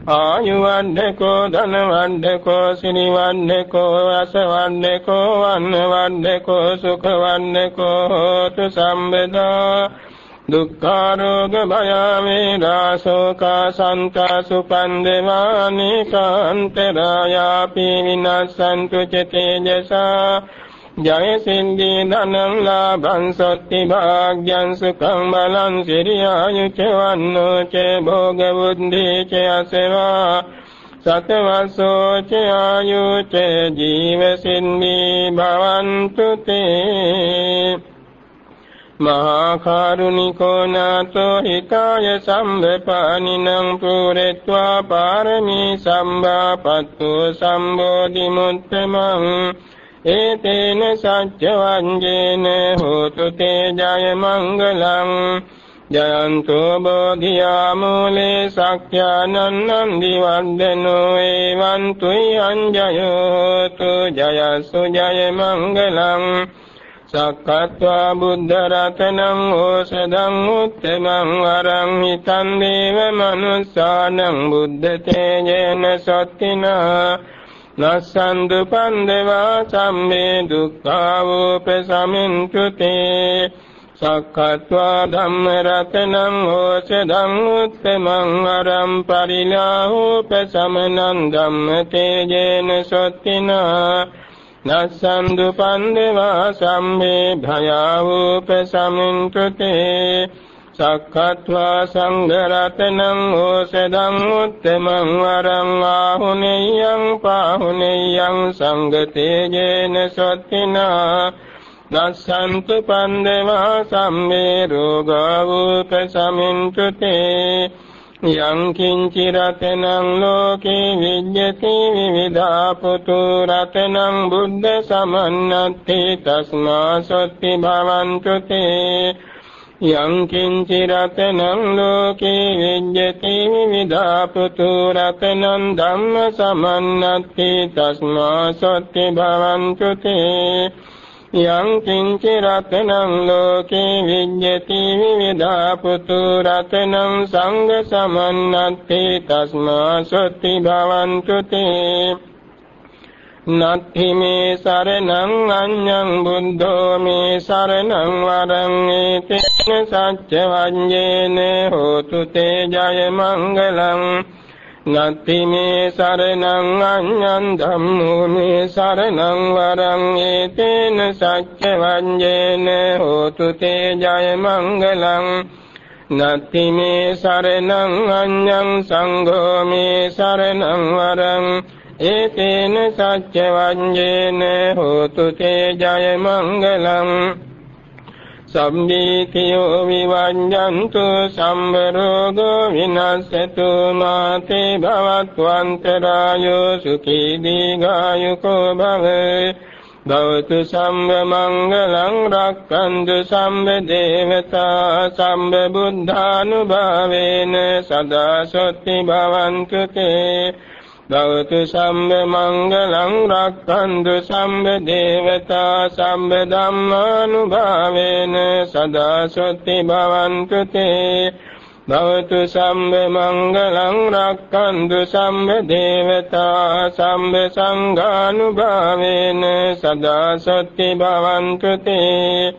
ආයුවණ්ඩකෝ ධනවණ්ඩකෝ සිනිවණ්ඩකෝ රසවණ්ඩකෝ වන්නවණ්ඩකෝ සුඛවණ්ඩකෝ හෝතු සම්බදා. දුක්ඛාරෝග භය වේදා ශෝකා සන්තා සුපන්දවානි කාන්තරායාපි විනස්සන්තු චතේජසා ජය සින්දී ධනං ලාභං සොත්ති භාග්‍යං සුඛං බලං සිරියායුච වන්නෝ ච භෝග බුද්ධි ච අසවා සතවසෝ ච ආයුච ජීව සින්දී භවන්තු තේ මහා කරුණිකෝ නාතෝ හිතාය සම්බපානිනං පුරෙත්වා පාරමී සම්බාපත්තු සම්බෝධි මුත්තමං ඒතේන සච්ච වංජේන හෝතු තේ ජය මංගලං ජයන්තෝ බෝධියා මූලේ සක්ඛ්‍යානන්නං දිවද්දනෝ එවං තුයි අංජයෝතු ජයසු ජය මංගලං සක්කත්වා බුද්ධ රතනං ඕසදං උත්තමං වරං හිතං දේව මනුස්සානං බුද්ධ තේජේන සත්තිනා නස්සන්දු පන්දවා සම්මේ දුක්ඛාවෝප සමින්තුතේ සක්කත්වා ධම්ම රතනං ඕසදං උත්තමං වරං පරිලාහෝප සමනං ධම්ම තේජේන සත්තිනා. නස්සන්දු පන්දවා සම්මේ භයාවෝප සමින්තුතේ සක්කත්වා සංඝරතනං ඕසදං උත්තමං වරං ආහුනේයං පාහුනේයං සංගතේජේන සත්තිනා නස්සන්තු පන්දවා සම්මේ රෝගාවූප සමින්තුතේ යං කිංචි රතනං ලෝකේ විඤ්ඤති විවිධා පුතු රතනං බුද්ධ සමන්නත්ති තස්මා සොත්ති භවන්තු තේ යං කිංචි රතනං ලෝකේ විඤ්ඤති විවිධා පුතු රතනං ධම්ම සමන්නත්ති තස්මා සොත්ති භවන්තු තේ. යං කිංචි රතනං ලෝකේ විඤ්ඤති විවිධා පුතු රතනං සංඝ සමන්නත්ති තස්මා සොත්ති භවන්තු තේ. නත්ථි මේ සරණං අඤ්ඤං බුද්ධෝ මේ සරණං වරං ඒතේන සච්ච වඤ්ඤේන හෝතු තේ ජය මංගලං නත්ති මේ සරණං අඤ්ඤං ධම්මෝ මේ සරණං වරං ඒතේන සච්ච වඤ්ඤේන හෝතු තේ ජය මංගලං නත්ති මේ සරණං අඤ්ඤං සංඝෝ මේ සරණං වරං ඒතේන සච්ච වඤ්ඤේන හෝතු තේ ජය මංගලං සම්මීතියෝ විවඤ්ඤන්තු සම්බරෝගෝ විනස්සතු මාතේ භවත්වන්තරායෝ සුඛී දීඝායුකෝ භවේ භවතු සම්බ මංගලං රක්ඛන්තු සම්බ දේවතා සම්බ බුද්ධානුභාවේන සදා සොත්ති භවන්තු තේ භවතු සම්බ මංගලං රක්ඛන්තු සම්බ දේවතා සම්බ ධම්මානුභාවේන සදා සොත්ති භවන්තු තේ. භවතු සම්බ මංගලං රක්ඛන්තු සම්බ දේවතා සම්බ සංඝානුභාවේන සදා සොත්ති භවන්තු තේ.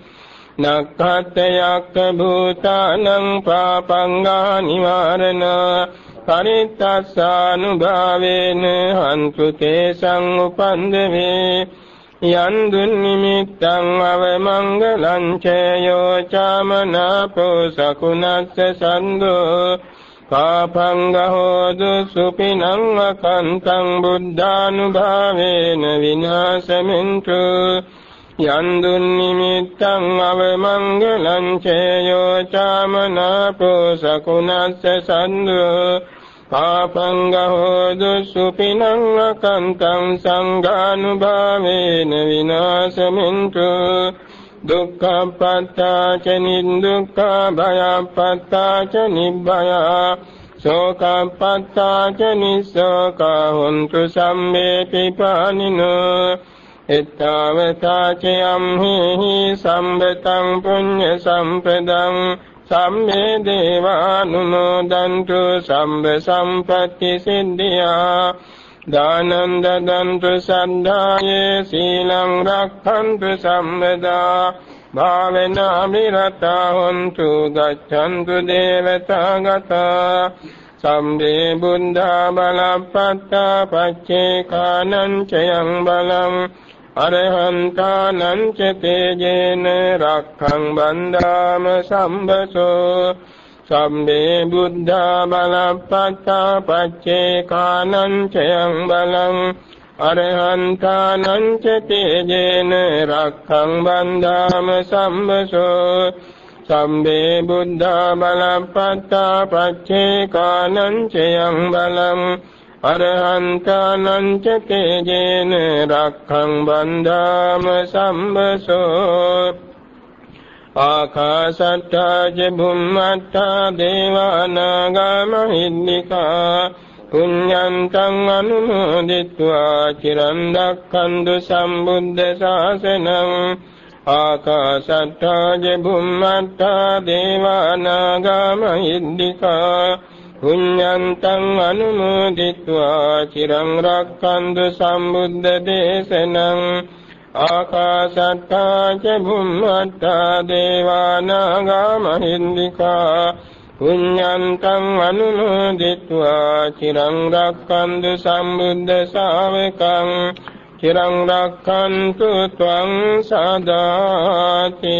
නක්ඛත්යක්ඛ භූතානං පාපංගා නිවාරණා පරිත්තස්සානුභාවේන හන්තු තේසං උපන්දවේ යන් දුන් නිමිත්තං අවමංගලං චයෝ චාමනාපෝ සකුණස්ස සන්දෝ පාපංගහෝදු සුපිනං අකන්තං බුද්ධානුභාවේන විනාශමින්තු යන් දුන් නිමිත්තං අවමංගලං චයෝ චාමනාපෝ සකුණස්ස සන්දෝ පාපංගහෝදු සුපිනං අකන්තං සංඝානුභාවේන විනාශමින්තු. දුක්ඛපත්තා ච නිදුක්ඛ භයපත්තා ච නිබ්බයා. ශෝකපත්තා ච නිස්සෝක හොන්තු සම්මේ පිපානිනෝ. එත්තාවතා ච යම්හි සම්බතං පුඤ්ඤ සම්පදං සම්මේ දේවානුමෝදන්තු සම්බ සම්පත්ති සිද්ධියා. දානං දදන්තු සද්ධායේ සීලං රක්ඛන්තු සම්මදා භාවනා මිරතා හොන්තු ගච්ඡන්තු දේවතා ගතා. සම්බේ බුද්ධා බලප්පත්තා පච්චේකානං චයං බලං අරහන්තානං ච තේජේන රක්ඛං බන්දාම සම්බසෝ සම්මේ බුද්ධා බලප්පත්තා පච්චේකානං චයං බලං අරහන්තානං ච තේජේන රක්ඛං බන්දාම සම්බසෝ සම්මේ බුද්ධා බලප්පත්තා පච්චේකානං චයං බලං අරහන්තානං ච තේජේන රක්ඛං බන්ධාම සම්බසෝ ආකාසට්ඨා ච භුම්මට්ඨා දේවානාගාමහිද්නිකා පුඤ්ඤන්තං අනුමෝදිत्वा චිරන් රක්ඛන්තු සම්බුද්ධ ශාසනං ආකාසට්ඨා ච භුම්මට්ඨා දේවානාගාමහිද්නිකා පුඤ්ඤන්තං අනුමෝදිत्वा චිරං රක්ඛන්තු සම්බුද්ධ දේශනං ආකාශත්තා ච භුම්මත්තා දේවානාගා මහින්దికා පුඤ්ඤන්තං අනුමෝදිत्वा චිරං රක්ඛන්තු සම්බුද්ධ ශාවකං චිරං රක්ඛන්තු ත්වං සදාති